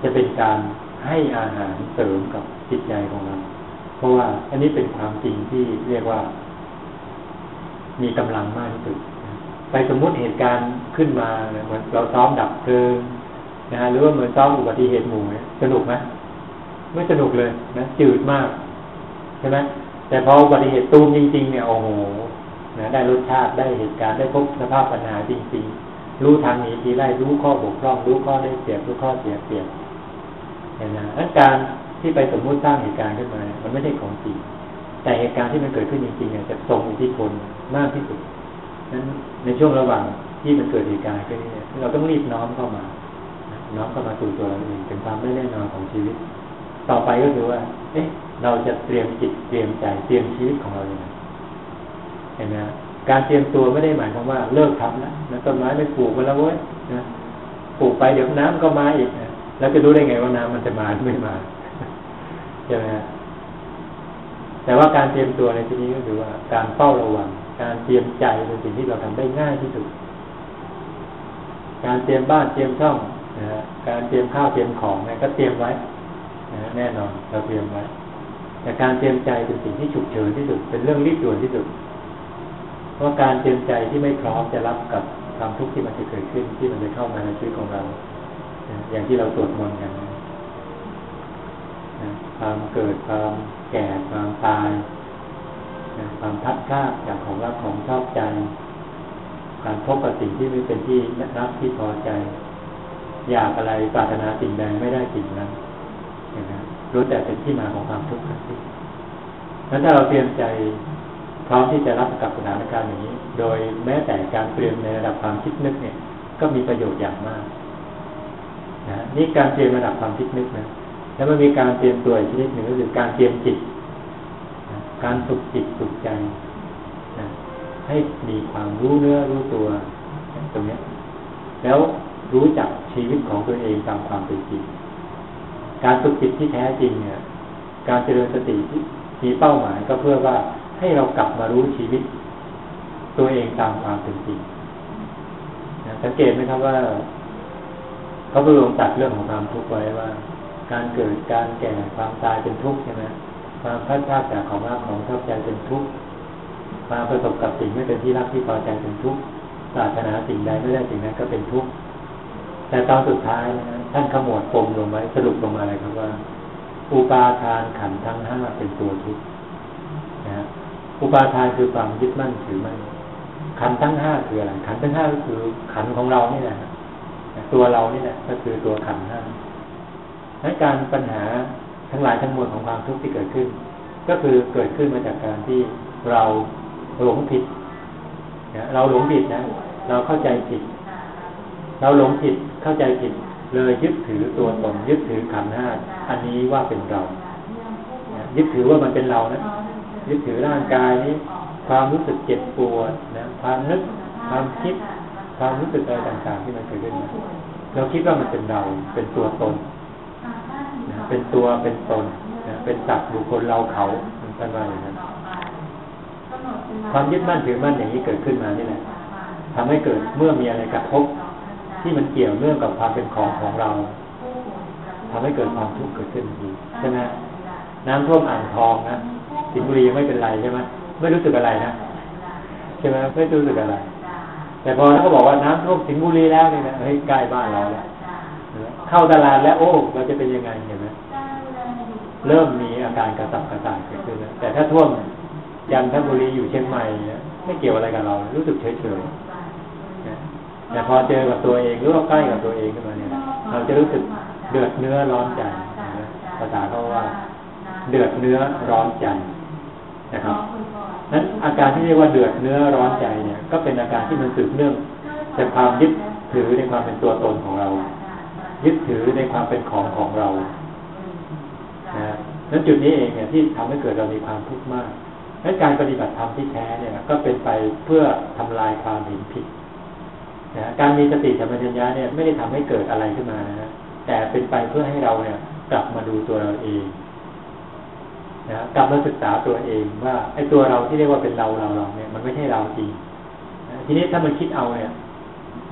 จะเป็นการให้อาหารเสริมกับจิตใจของเรา เพราะว่าอันนี้เป็นความจริงที่เรียกว่า มีกำลังมากที่สุด ไปสมมุติเหตุการณ์ขึ้นมาเหมือนเราซ้อมดับเพลิงนะฮะหรือว่าเหมือนซ้อมอุบัติเหตุหมู่สนุกไหมไม่สนุกเลยนะจืดมากใช่ไหมแต่พออุบัติเหตุตูมจริงๆเนี่ยโอ้โหนะได้รสชาติได้เหตุการณ์ได้พบสภาพปัญหาจริงๆ รู้ทางนี้ทีไรรู้ข้อบกพร่องรู้ข้อได้เสียรู้ข้อเสียเปรียบเห็นไหมการที่ไปสมมุติสร้างเหตุการณ์ขึ้นมา มันไม่ใช่ของจริงแต่เหตุการณ์ที่มันเกิดขึ้นจริงๆเนี่ยจะทรงอิทธิพลมากที่สุด นั้นในช่วงระหว่างที่มันเกิดเหตุการณ์ขึ้นเนี่ยเราต้องรีบน้อมเข้ามา น้อมเข้ามาสู่ตัวเราเองเป็นความไม่แน่นอนของชีวิต ต่อไปก็คือว่า เอ๊ะ เราจะเตรียมจิตเตรียมใจเตรียมชีวิตของเราอย่างไรเห็นไหมการเตรียมตัวไม่ได้หมายความว่าเลิกทำนะต้นไม้ไม่ปลูกไปแล้วเว้ยนะปลูกไปเดี๋ยวน้ำก็มาอีกนะแล้วจะรู้ได้ไงว่าน้ำมันจะมาหรือไม่มาใช่ไหมแต่ว่าการเตรียมตัวในที่นี้ก็คือว่าการเฝ้าระวัง การเตรียมใจเป็นสิ่งที่เราทำได้ง่ายที่สุด การเตรียมบ้านเตรียมช่องนะการเตรียมข้าวเตรียมของนะก็เตรียมไว้นะแน่นอนเราเตรียมไว้แต่การเตรียมใจเป็นสิ่งที่ฉุกเฉินที่สุด เป็นเรื่องรีบด่วนที่สุด เพราะการเตรียมใจที่ไม่พร้อมจะรับกับความทุกข์ที่มันจะเกิดขึ้นที่มันจะเข้ามาในชีวิตของเรา อย่างที่เราสวดมนต์กันความเกิดความแก่ความตาย ความพัดพลาจากของรักของชอบใจ การพบกับสิ่งที่ไม่เป็นที่รักที่พอใจ อยากอะไรปรารถนาสิ่งใดไม่ได้สิ่งนั้นนะรู้แต่เป็นที่มาของความทุกข์ทั้งสิ้นนั้นถ้าเราเตรียมใจพร้อมที่จะรับกับสถานการณ์อย่างนี้ โดยแม้แต่การเตรียมในระดับความคิดนึกเนี่ย ก็มีประโยชน์อย่างมากนะนี่การเตรียมระดับความคิดนึกนะแล้วมันมีการเตรียมตัวอีกชนิดหนึ่งก็คือการเตรียมจิต การฝึกจิตฝึกใจนะให้มีความรู้เนื้อรู้ตัว ตรงนี้แล้วรู้จักชีวิตของตัวเองตามความเป็นจริง การฝึกจิตที่แท้จริงเนี่ย การเจริญสติที่มีเป้าหมายก็เพื่อว่าให้เรากลับมารู้ชีวิต ตัวเองตามความเป็นจริงสังเกตไหมครับว่าพระพุทธองค์ตัดเรื่องของความทุกข์ไว้ว่า การเกิดการแก่ความตายเป็นทุกข์ใช่ไหม ความพัดพลาดจากของรักของชอบใจเป็นทุกข์ความประสบกับสิ่งไม่เป็นที่รักที่พอใจเป็นทุกข์ปรารถนาสิ่งใดไม่ได้สิ่งนั้นก็เป็นทุกข์แต่ตอนสุดท้ายนะท่านขมวดปมลงไว้สรุปลงมาเลยครับว่า อุปาทานขันทั้งห้าเป็นตัวทุกข์นะอุปาทานคือความยึดมั่นถือมั่นขันทั้งห้าคืออะไรขันทั้งห้าก็คือขันของเรานี่แหละตัวเรานี่แหละก็คือตัวขันห้าในการปัญหา ทั้งหลายทั้งมวลของความทุกข์ที่เกิดขึ้น ก็คือเกิดขึ้นมาจากการที่เราหลงผิดเราหลงผิดนะ เราเข้าใจผิด เราหลงผิดเข้าใจผิด เลยยึดถือตัวตนยึดถือขันห้าอันนี้ว่าเป็นเรายึดถือว่ามันเป็นเรานะยึดถือร่างกายนี้ ความรู้สึกเจ็บปวดนะความนึกความคิด ความรู้สึกอะไรต่างๆที่มันเกิดขึ้นเราคิดว่ามันเป็นเราเป็นตัวตน เป็นตัวเป็นตนนะเป็นสัตว์บุคคลเราเขาเป็นว่าอย่างนั้นความยึดมั่นถือมั่นอย่างนี้เกิดขึ้นมานี่แหละทำให้เกิดเมื่อมีอะไรกระทบที่มันเกี่ยวเนื่องกับความเป็นของของเราทำให้เกิดความทุกข์เกิดขึ้นอีกใช่ไหมน้ำท่วมอ่างทองนะสิงห์บุรีไม่เป็นไรใช่ไหมไม่รู้สึกอะไรนะใช่ไหมไม่รู้สึกอะไร แต่พอเขาบอกว่าน้ำท่วมสิงห์บุรีแล้วเนี่ยนะเฮ้ยใกล้บ้านเราแล้ว เข้าตลาดแล้วโอ้เราจะเป็นยังไงเห็นไหมเริ่มมีอาการกระสับกระส่ายเกิดขึ้นแล้วแต่ถ้าท่วมยันทบุรีอยู่เชียงใหม่เนี่ยไม่เกี่ยวอะไรกับเรา รู้สึกเฉยเฉยแต่พอเจอกับตัวเองหรือว่าใกล้กับตัวเองขึ้นมาเนี่ย เราจะรู้สึกเดือดเนื้อร้อนใจภาษาเขาว่า เดือดเนื้อร้อนใจนะครับนั้นอาการที่เรียกว่าเดือดเนื้อร้อนใจเนี่ย ก็เป็นอาการที่มันสืบเนื่องจากความยึดถือในความเป็นตัวตนของเรา ยึดถือในความเป็นของของเรานะนั้นจุดนี้เองเนี่ยที่ทำให้เกิดเรามีความทุกข์มากและการปฏิบัติธรรมที่แท้เนี่ยก็เป็นไปเพื่อทำลายความเห็นผิดนะการมีสติสัมปชัญญะเนี่ยไม่ได้ทำให้เกิดอะไรขึ้นมานะแต่เป็นไปเพื่อให้เราเนี่ย กลับมาดูตัวเราเองนะกลับมาศึกษาตัวเองว่าไอ้ตัวเราที่เรียกว่าเป็นเราเราเราเนี่ยมันไม่ใช่เราจริงนะทีนี้ถ้ามันคิดเอาเนี่ย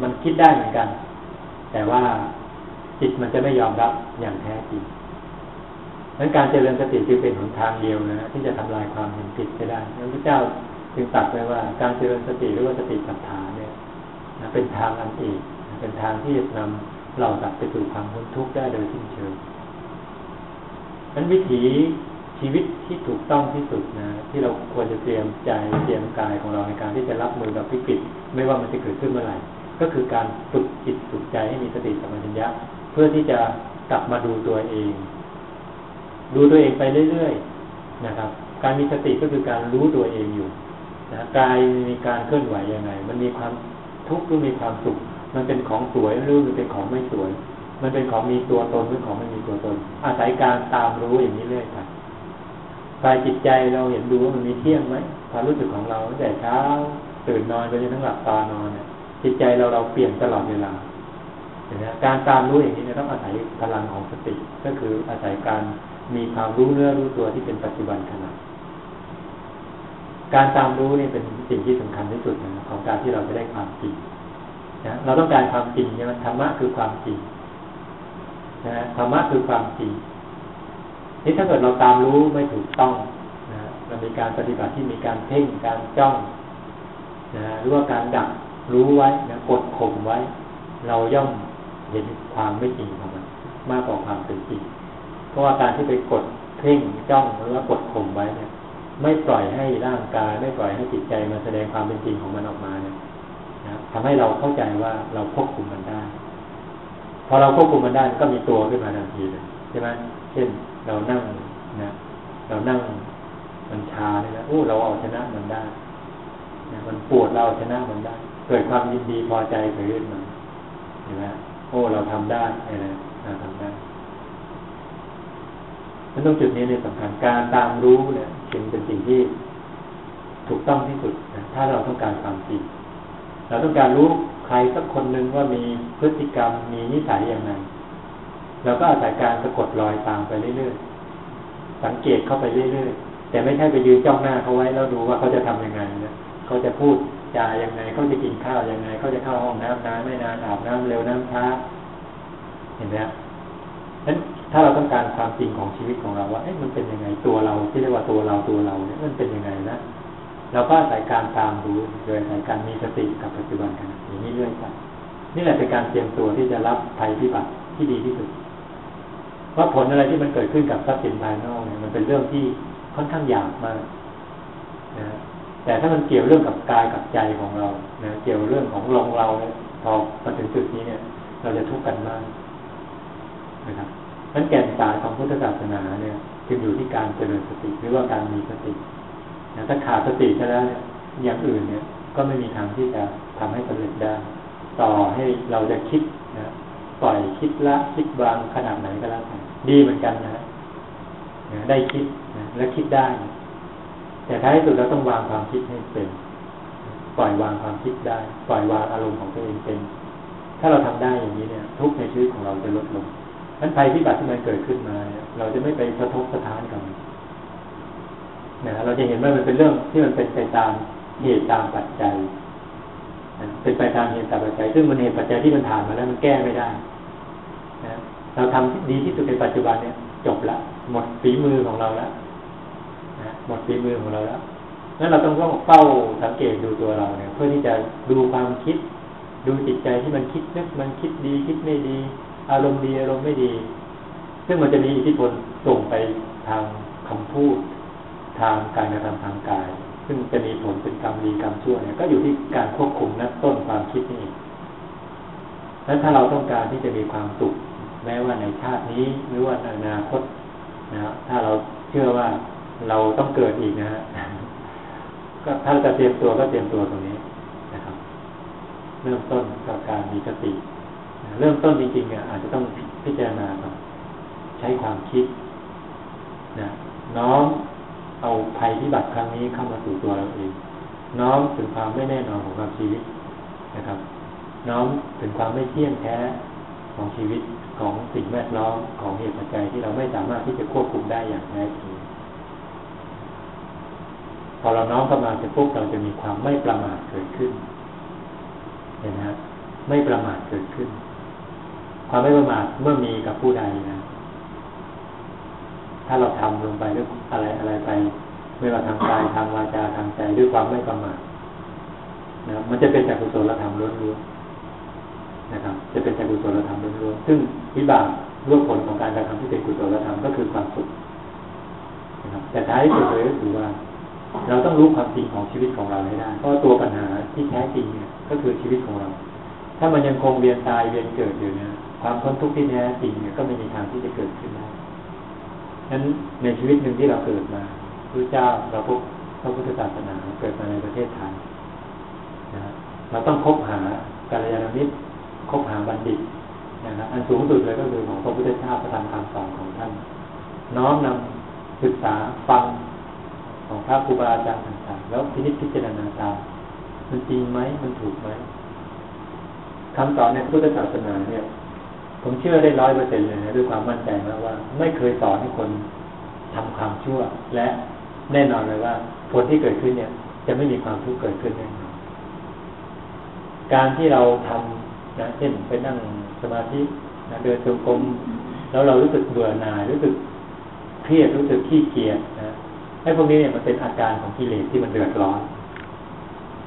มันคิดได้เหมือนกัน แต่ว่า จิตมันจะไม่ยอมรับอย่างแท้จริงนั้นการเจริญสติจึงเป็นหนทางเดียวนะที่จะทำลายความเห็นผิดไปได้พระพุทธเจ้าจึงตัดไว้ว่า การเจริญสติหรือว่าสติปัฏฐานเนี่ยเป็นทางอันเอกเป็นทางที่จะนำเราตัดไปสู่ความพ้นทุกข์ได้โดยสิ้นเชิงนั้นวิถีชีวิตที่ถูกต้องที่สุดนะ ที่เราควรจะเตรียมใจเตรียมกายของเราในการที่จะรับมือกับวิกฤตไม่ว่ามันจะเกิดขึ้นเมื่อไหร่ก็คือการฝึกจิตฝึกใจให้มีสติสัมปชัญญะ พื่อที่จะกลับมาดูตัวเอง ดูตัวเองไปเรื่อยๆนะครับ การมีสติก็คือการรู้ตัวเองอยู่นะกายมีการเคลื่อนไหวยังไง มันมีความทุกข์หรือมีความสุข มันเป็นของสวยหรือมันเป็นของไม่สวย มันเป็นของมีตัวตนหรือของไม่มีตัวตน อาศัยการตามรู้อย่างนี้เรื่อยไปกายจิตใจเราเห็นดูว่ามันมีเที่ยงไหมความรู้สึกของเราตั้งแต่เช้าตื่นนอนไปจนถึงหลับตานอนเนี่ยจิตใจเราเราเปลี่ยนตลอดเวลา การตามรู้อย่างนี้เนี่ยต้องอาศัยพลังของสติ ก็คืออาศัยการมีความรู้เนื้อรู้ตัวที่เป็นปัจจุบันขณะการตามรู้นี่เป็นสิ่งที่สำคัญที่สุดนะของการที่เราจะได้ความจริงนะเราต้องการความจริงใช่ไหมธรรมะคือความจริงนะธรรมะคือความจริงนี่ถ้าเกิดเราตามรู้ไม่ถูกต้องนะเรามีการปฏิบัติที่มีการเพ่งการจ้องนะหรือว่าการดักรู้ไว้นะกดข่มไว้ เราย่อม เห็นความไม่จริงของมัน มากกว่าความเป็นจริง เพราะว่าการที่ไปกดเพ่งจ้องหรือว่ากดข่มไว้เนี่ย ไม่ปล่อยให้ร่างกาย ไม่ปล่อยให้จิตใจมาแสดงความเป็นจริงของมันออกมาเนี่ยนะทำให้เราเข้าใจว่าเราควบคุมมันได้ พอเราควบคุมมันได้ก็มีตัวขึ้นมาทันทีเลยใช่ไหมเช่นเรานั่งนะเรานั่งมันชาเนี่ยนะโอ้เราเอาชนะมันได้นะมันปวดเราชนะมันได้ เกิดความยินดีพอใจเกิดขึ้นมาเห็นไหม โอ้เราทำได้นะเราทำได้นั้นตรงจุดนี้เนี่ยสำคัญการตามรู้เนี่ยจึงเป็นสิ่งที่ถูกต้องที่สุดนะถ้าเราต้องการความจริงเราต้องการรู้ใครสักคนหนึ่งว่ามีพฤติกรรมมีนิสัยอย่างไรเราก็อาศัยการสะกดรอยตามไปเรื่อยๆสังเกตเข้าไปเรื่อยๆแต่ไม่ใช่ไปยืนจ้องหน้าเขาไว้แล้วดูว่าเขาจะทํำยังไงนะเขาจะพูด จายังไงเขาจะกินข้าวยังไงเขาจะเข้าห้องน้ำนานไม่นานอาบน้ำเร็วน้ำช้าเห็นไหมนั้นถ้าเราต้องการความจริงของชีวิตของเราว่าเอ๊ะมันเป็นยังไงตัวเราที่เรียกว่าตัวเราตัวเราเนี่ยมันเป็นยังไงนะเราก็อาศัยการตามรู้โดยอาศัยการมีสติกับปัจจุบันกันอย่างนี้เรื่อยไปนี่แหละเป็นการเตรียมตัวที่จะรับภัยพิบัติที่ดีที่สุดว่าผลอะไรที่มันเกิดขึ้นกับทรัพย์สินภายนอกเนี่ยมันเป็นเรื่องที่ค่อนข้างยากมากนะ แต่ถ้ามันเกี่ยวเรื่องกับกายกับใจของเรานะเกี่ยวเรื่องของลงเราเนี่ยพอมาถึงจุดนี้เนี่ย เราจะทุกข์กันมากนะครับนั้นแก่นสารของพุทธศาสนาเนี่ยจึงอยู่ที่การเจริญสติหรือว่าการมีสตินะถ้าขาดสติแล้วเนี่ยอย่างอื่นเนี่ย ก็ไม่มีทางที่จะทำให้สำเร็จได้ ต่อให้เราจะคิดนะปล่อยคิดละคิดวางขนาดไหนก็แล้วแต่ดีเหมือนกันนะได้คิดนะและคิดได้ แต่ท้ายสุดเราต้องวางความคิดให้เป็น ปล่อยวางความคิดได้ ปล่อยวางอารมณ์ของตัวเองเป็น ถ้าเราทำได้อย่างนี้เนี่ย ทุกข์ในชีวิตของเราจะลดลงนั้นภัยพิบัติที่มันเกิดขึ้นมาเราจะไม่ไปสะทกสะท้านกับมันนะเราจะเห็นว่ามันเป็นเรื่องที่มันเป็นไปตามเหตุตามปัจจัยเป็นไปตามเหตุตามปัจจัย ซึ่งมันเหตุปัจจัยที่มันผ่านมาแล้วมันแก้ไม่ได้นะเราทำดีที่สุดในปัจจุบันเนี่ย จบละ หมดฝีมือของเราละ หมดฝีมือของเราแล้วนั้นเราต้องต้องเฝ้าสังเกตดูตัวเราเนี่ย เพื่อที่จะดูความคิด ดูจิตใจที่มันคิดนึกมันคิดดีคิดไม่ดี อารมณ์ดีอารมณ์ไม่ดี ซึ่งมันจะมีอิทธิพลส่งไปทางคำพูด ทางการกระทำทางกาย ซึ่งจะมีผลเป็นกรรมดีกรรมชั่วเนี่ยก็อยู่ที่การควบคุมนักต้นความคิดนี่นั้นถ้าเราต้องการที่จะมีความสุขแม้ว่าในชาตินี้หรือว่าในอนาคตนะถ้าเราเชื่อว่า เราต้องเกิดอีกนะฮะก็ถ้าจะเตรียมตัวก็เตรียมตัวตรงนี้นะครับ เริ่มต้นกับการมีสติเริ่มต้นจริงๆเนี่ยอาจจะต้องพิจารณาก่อนใช้ความคิดนะน้อมเอาภัยพิบัติครั้งนี้เข้ามาสู่ตัวเราเอง น้อมถึงความไม่แน่นอนของความชีวิตนะครับ น้อมถึงความไม่เที่ยงแท้ของชีวิตของสิ่งแวดล้อมของเหตุปัจจัยที่เราไม่สามารถที่จะควบคุมได้อย่างแท้จริง พอเราน้อมเข้ามาเสร็จปุ๊บเราจะมีความไม่ประมาทเกิดขึ้น เห็นไหมครับไม่ประมาทเกิดขึ้น ความไม่ประมาทเมื่อมีกับผู้ใดนะ ถ้าเราทำลงไปด้วยอะไรอะไรไป ไม่ว่าทางกายทางวาจาทางใจด้วยความไม่ประมาทนะมันจะเป็นจากกุศลธรรมล้วนๆนะครับ จะเป็นจากกุศลธรรมล้วนๆซึ่งวิบากรูปผลของการกระทำที่เป็นกุศลธรรมก็คือความสุขนะครับแต่ท้ายสุดเลยก็คือว่า เราต้องรู้ความจริงของชีวิตของเราให้ได้ เพราะตัวปัญหาที่แท้จริงเนี่ยก็คือชีวิตของเรา ถ้ามันยังคงเวียนตายเวียนเกิดอยู่เนี่ยความพ้นทุกข์ที่แท้จริงเนี่ยก็ไม่มีทางที่จะเกิดขึ้นได้นั้นในชีวิตหนึ่งที่เราเกิดมาพระเจ้าเราพบพระพุทธศาสนาเกิดมาในประเทศไทยนะเราต้องคบหาการยานมิตรคบหาบัณฑิตนะครับอันสูงสุดเลยก็คือของพระพุทธเจ้าประทานคำสอนของท่าน น้อมนำศึกษาฟัง ของพระครูบาอาจารย์ต่างๆ แล้วพินิจพิจารณาตามมันจริงไหมมันถูกไหมคำสอนในพุทธศาสนาเนี่ย ผมเชื่อได้ร้อยเปอร์เซ็นต์เลยนะด้วยความมั่นใจมากว่า ไม่เคยสอนให้คนทำความชั่ว และแน่นอนเลยว่าผลที่เกิดขึ้นเนี่ย จะไม่มีความทุกข์เกิดขึ้นแน่นอนการที่เราทำนะเช่นไปนั่งสมาธินะเดินจงกรมแล้วเรารู้สึกเบื่อหน่ายรู้สึกเครียดรู้สึกขี้เกียจ ไอ้พวกนี้เนี่ยมันเป็นอาการของกิเลสที่มันเดือดร้อน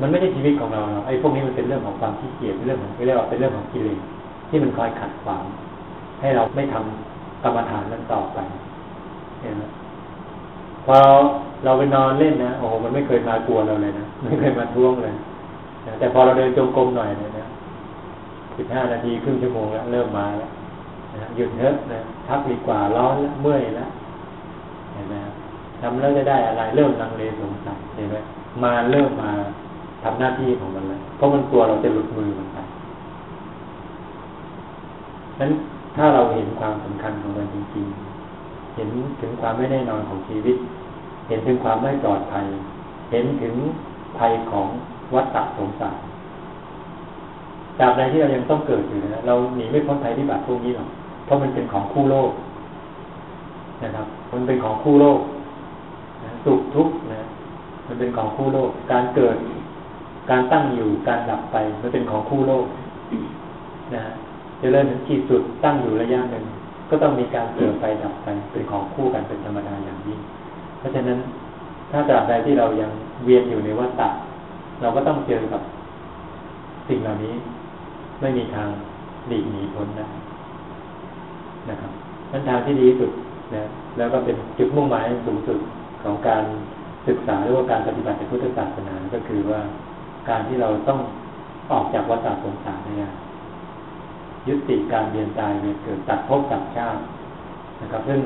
มันไม่ใช่ชีวิตของเราไอ้พวกนี้มันเป็นเรื่องของความขี้เกียจเป็นเรื่องของเรียกว่าเป็นเรื่องของกิเลสที่มันคอยขัดขวางให้เราไม่ทำกรรมฐานนั้นต่อไปเห็นไหมพอเราไปนอนเล่นนะโอ้โหมันไม่เคยมากลัวเราเลยนะไม่เคยมาท่วงเลยแต่พอเราเดินจงกรมหน่อยเนี่ยนะสิบห้านาทีครึ่งชั่วโมงแล้วเริ่มมาแล้วหยุดเถอะนะพักดีกว่าร้อนแล้วเมื่อยแล้วเห็นไหม ทำแล้วจะได้อะไรเริ่มลังเลสงสัยเห็นไหมมาเริ่มมาทำหน้าที่ของมันแล้วเพราะมันกลัวเราจะหลุดมือมันไปนั้นถ้าเราเห็นความสำคัญของมันจริงๆ เห็นถึงความไม่แน่นอนของชีวิต เห็นถึงความไม่ปลอดภัย เห็นถึงภัยของวัฏฏะสงสารตราบใดที่เรายังต้องเกิดอยู่นะเราหนีไม่พ้นภัยที่บาตพวกนี้หรอกเพราะมันเป็นของคู่โลกนะครับ มันเป็นของคู่โลก สุขทุกข์นะ มันเป็นของคู่โลก การเกิด การตั้งอยู่ การดับไป มันเป็นของคู่โลก นะจะเริ่มถึงขีดสุดตั้งอยู่ระยะหนึ่งก็ต้องมีการเกิดไปดับไปเป็นของคู่กันเป็นธรรมดาอย่างยิ่งเพราะฉะนั้นถ้าตราบใดที่เรายังเวียนอยู่ในวัฏฏะเราก็ต้องเจอกับสิ่งเหล่านี้ ไม่มีทางหลีกหนีพ้นได้นะครับนั้นทางที่ดีที่สุดนะแล้วก็เป็นจุดมุ่งหมายสูงสุด ของการศึกษาหรือว่าการปฏิบัติในพุทธศาสนาก็คือว่าการที่เราต้องออกจากวัฏสงสารเนี่ยยุติการเวียนตายเวียนเกิดตัดภพตัดชาตินะครับ ซึ่ง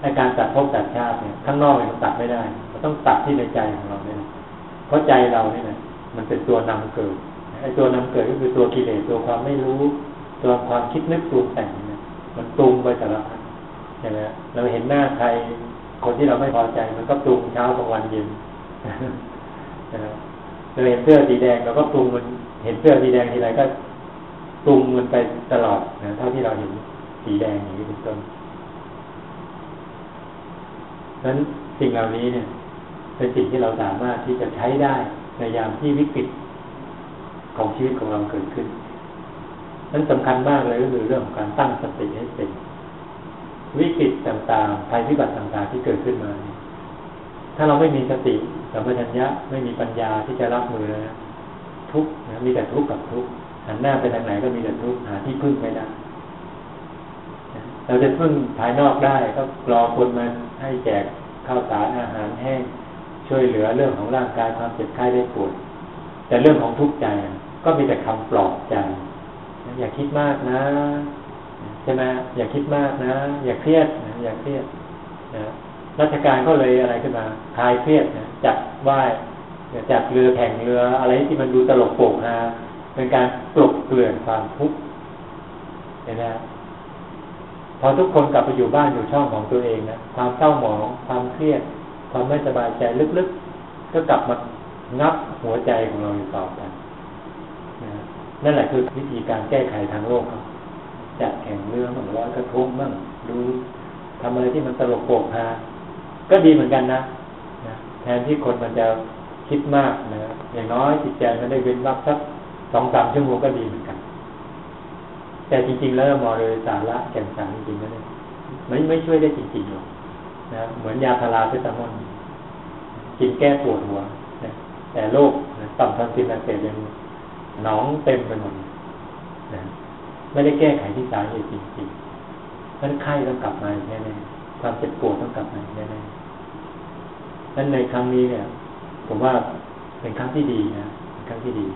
ในการตัดภพตัดชาติเนี่ยข้างนอกเนี่ยมันตัดไม่ได้มันต้องตัดที่ในใจของเราเนี่ยเพราะใจเราเนี่ยมันเป็นตัวนำเกิดไอ้ตัวนำเกิดก็คือตัวกิเลสตัวความไม่รู้ ตัวความคิดนึกปรุงแต่งเนี่ยมันปรุงไปแต่ละพันใช่ไหมเราเห็นหน้าใคร คนที่เราไม่พอใจมันก็ปรุงเช้ากลางวันเย็นนะเราเห็นเสื้อสีแดงเราก็ปรุงมันเห็นเสื้อสีแดงทีไรก็ปรุงมันไปตลอดนะเท่าที่เราเห็นสีแดงอย่างนี้เป็นต้นนั้นสิ่งเหล่านี้เนี่ยเป็นสิ่งที่เราสามารถที่จะใช้ได้ในยามที่วิกฤตของชีวิตของเราเกิดขึ้นนั้นสำคัญมากเลยก็คือเรื่องของการตั้งสติให้เป็น วิกฤตต่างๆภัยพิบัติต่างๆ ที่เกิดขึ้นมา ถ้าเราไม่มีสติสัมปชัญญะไม่มีปัญญาที่จะรับมือนะทุกนะมีแต่ทุกข์กับทุกข์หันหน้าไปทางไหนก็มีแต่ทุกข์หาที่พึ่งไม่ได้เราจะพึ่งภายนอกได้ก็รอคนมาให้แจกข้าวสารอาหารแห้งช่วยเหลือเรื่องของร่างกายความเจ็บไข้ได้ปวดแต่เรื่องของทุกข์ใจก็มีแต่คำปลอบใจอย่าคิดมากนะ ใช่ไหมอย่าคิดมากนะ อย่าเครียดนะอย่าเครียดนะราชการก็เลยอะไรขึ้นมาคลายเครียดนะจัดไหว้จัดเรือแข่งเรืออะไรที่มันดูตลกโปกฮาเป็นการปลุกเปลื่อนความทุกข์เห็นไหมพอทุกคนกลับไปอยู่บ้านอยู่ช่องของตัวเองนะความเศร้าหมองความเครียด ความไม่สบายใจลึกๆ ก็กลับมางับหัวใจของเราอยู่ต่อไปนะนั่นแหละคือวิธีการแก้ไขทางโลกครับ จัดแข่งเรือมั่งร้อยกระทงมั่งดูทำอะไรที่มันตลกโปกฮาก็ดีเหมือนกันนะนะแทนที่คนมันจะคิดมากนะอย่างน้อยจิตใจมันได้เว้นวักสักสองสามชั่วโมงก็ดีเหมือนกัน แต่จริง ๆ แล้วมองโดยสาระแก่นสารจริงๆแล้วเนี่ยไม่ไม่ช่วยได้จริงๆหรอกนะเหมือนยาพาราเซตามอลกินแก้ปวดหัวนะแต่โรคต่อมทอนซิลอักเสบยังหนองเต็มไปหมด ไม่ได้แก้ไขที่สาเหตุจริงๆนั้นไข้ต้องกลับมาแน่ๆความเจ็บปวดต้องกลับมาแน่ๆนั้นในครั้งนี้เนี่ย ผมว่าเป็นครั้งที่ดีนะเป็นครั้งที่ดี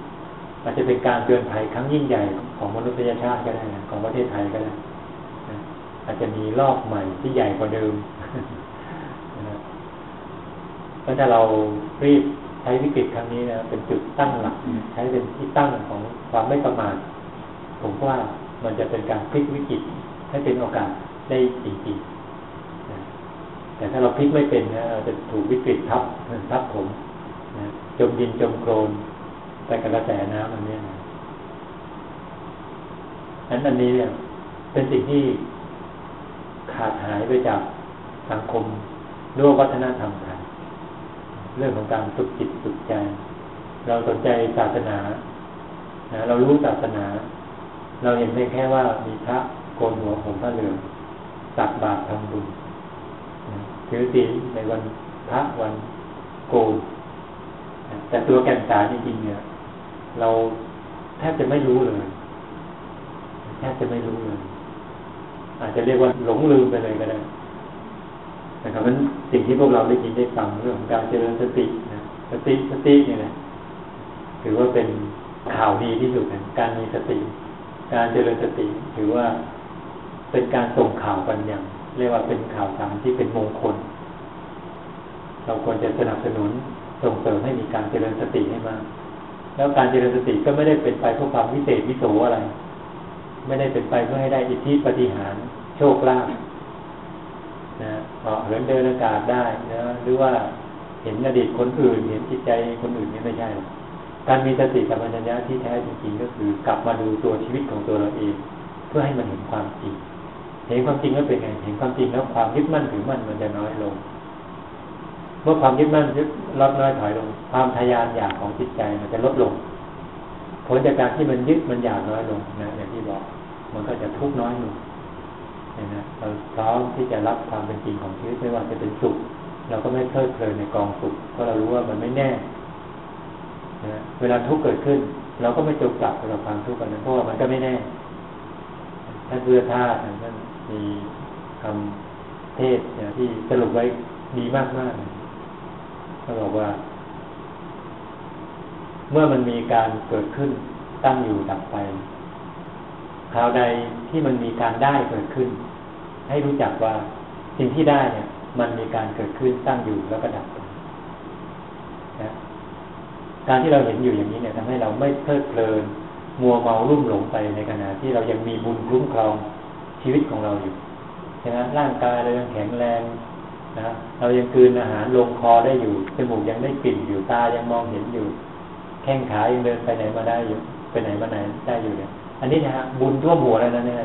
อาจจะเป็นการเตือนภัยครั้งยิ่งใหญ่ของมนุษยชาติก็ได้นะของประเทศไทยก็ได้อาจจะมีรอบใหม่ที่ใหญ่กว่าเดิมนะเพราะถ้าเรารีบใช้วิกฤตครั้งนี้นะเป็นจุดตั้งหลัก ใช้เป็นที่ตั้งของความไม่ประมาทผมว่า มันจะเป็นการพลิกวิกฤตให้เป็นโอกาสได้จริงๆแต่ถ้าเราพลิกไม่เป็นนะเราจะถูกวิกฤตทับทับผมนะจมดินจมโคลนไปกับกระแสน้ำมันเนี่ยนะนั้นอันนี้เนี่ยเป็นสิ่งที่ขาดหายไปจากสังคมหรือวัฒนธรรมไทยเรื่องของการฝึกจิตฝึกใจ เราสนใจศาสนานะเรารู้ศาสนา เราเห็นเพียงแค่ว่ามีพระโกนหัวผมพระเหลืองตักบาตรทำบุญถือศีลในวันพระวันโกนแต่ตัวแก่นสารจริงๆเนี่ย เราแทบจะไม่รู้เลยแทบจะไม่รู้เลยอาจจะเรียกว่าหลงลืมไปเลยก็ได้นะครับนั้นสิ่งที่พวกเราได้ยินได้ฟังเรื่องของการเจริญสตินะสติสติเนี่ยนะถือว่าเป็นข่าวดีที่สุดนะการมีสติ การเจริญสติถือว่าเป็นการส่งข่าวกันอย่างเรียกว่าเป็นข่าวสารที่เป็นมงคล เราควรจะสนับสนุนส่งเสริมให้มีการเจริญสติให้มาก แล้วการเจริญสติก็ไม่ได้เป็นไปเพื่อความวิเศษวิโสอะไร ไม่ได้เป็นไปเพื่อให้ได้อิทธิปฏิหารโชคลาภนะเหาะเหินเดินอากาศได้นะหรือว่าเห็นอดีตคนอื่น เห็นจิตใจคนอื่นนี่ไม่ใช่ก การมีสติสัมปชัญญะที่แท้จริงก็คือกลับมาดูตัวชีวิตของตัวเราเอง เพื่อให้มันเห็นความจริง เห็นความจริงแล้วเป็นไง เห็นความจริงแล้วความยึดมั่นถือมั่นมันจะน้อยลง เมื่อความยึดมั่นยึดลดน้อยถอยลง ความทยานอยากของจิตใจมันจะลดลง ผลจากการที่มันยึดมันอยากน้อยลงนะอย่างที่บอก มันก็จะทุกข์น้อยลงนะเราพร้อมที่จะรับความเป็นจริงของชีวิตไม่ว่าจะเป็นสุข เราก็ไม่เพลิดเพลินในกองสุขเพราะเรารู้ว่ามันไม่แน่ นะเวลาทุกข์เกิดขึ้น เราก็ไม่จบจับกับความทุกข์กันนั้นเพราะว่ามันก็ไม่แน่ท่านเพื่อท่าท่านมีคำเทศเนี่ยที่สรุปไว้ดีมากมากเขาบอกว่า เมื่อมันมีการเกิดขึ้นตั้งอยู่ดับไปคราวใดที่มันมีการได้เกิดขึ้น ให้รู้จักว่าสิ่งที่ได้เนี่ย มันมีการเกิดขึ้นตั้งอยู่แล้วก็ดับไปนะ การที่เราเห็นอยู่อย่างนี้เนี่ยทำให้เราไม่เพลิดเพลิน มัวเมาลุ่มหลงไปในขณะที่เรายังมีบุญคุ้มครองชีวิตของเราอยู่ใช่ไหมร่างกายเรายังแข็งแรงนะเรายังกืนอาหารลงคอได้อยู่จมูกยังได้กลิ่นอยู่ตายังมองเห็นอยู่ แข้งขายังเดินไปไหนมาได้อยู่ไปไหนมาไหนได้อยู่เนี่ยอันนี้นะฮะบุญท่วมหัวแล้วนะเนี่ย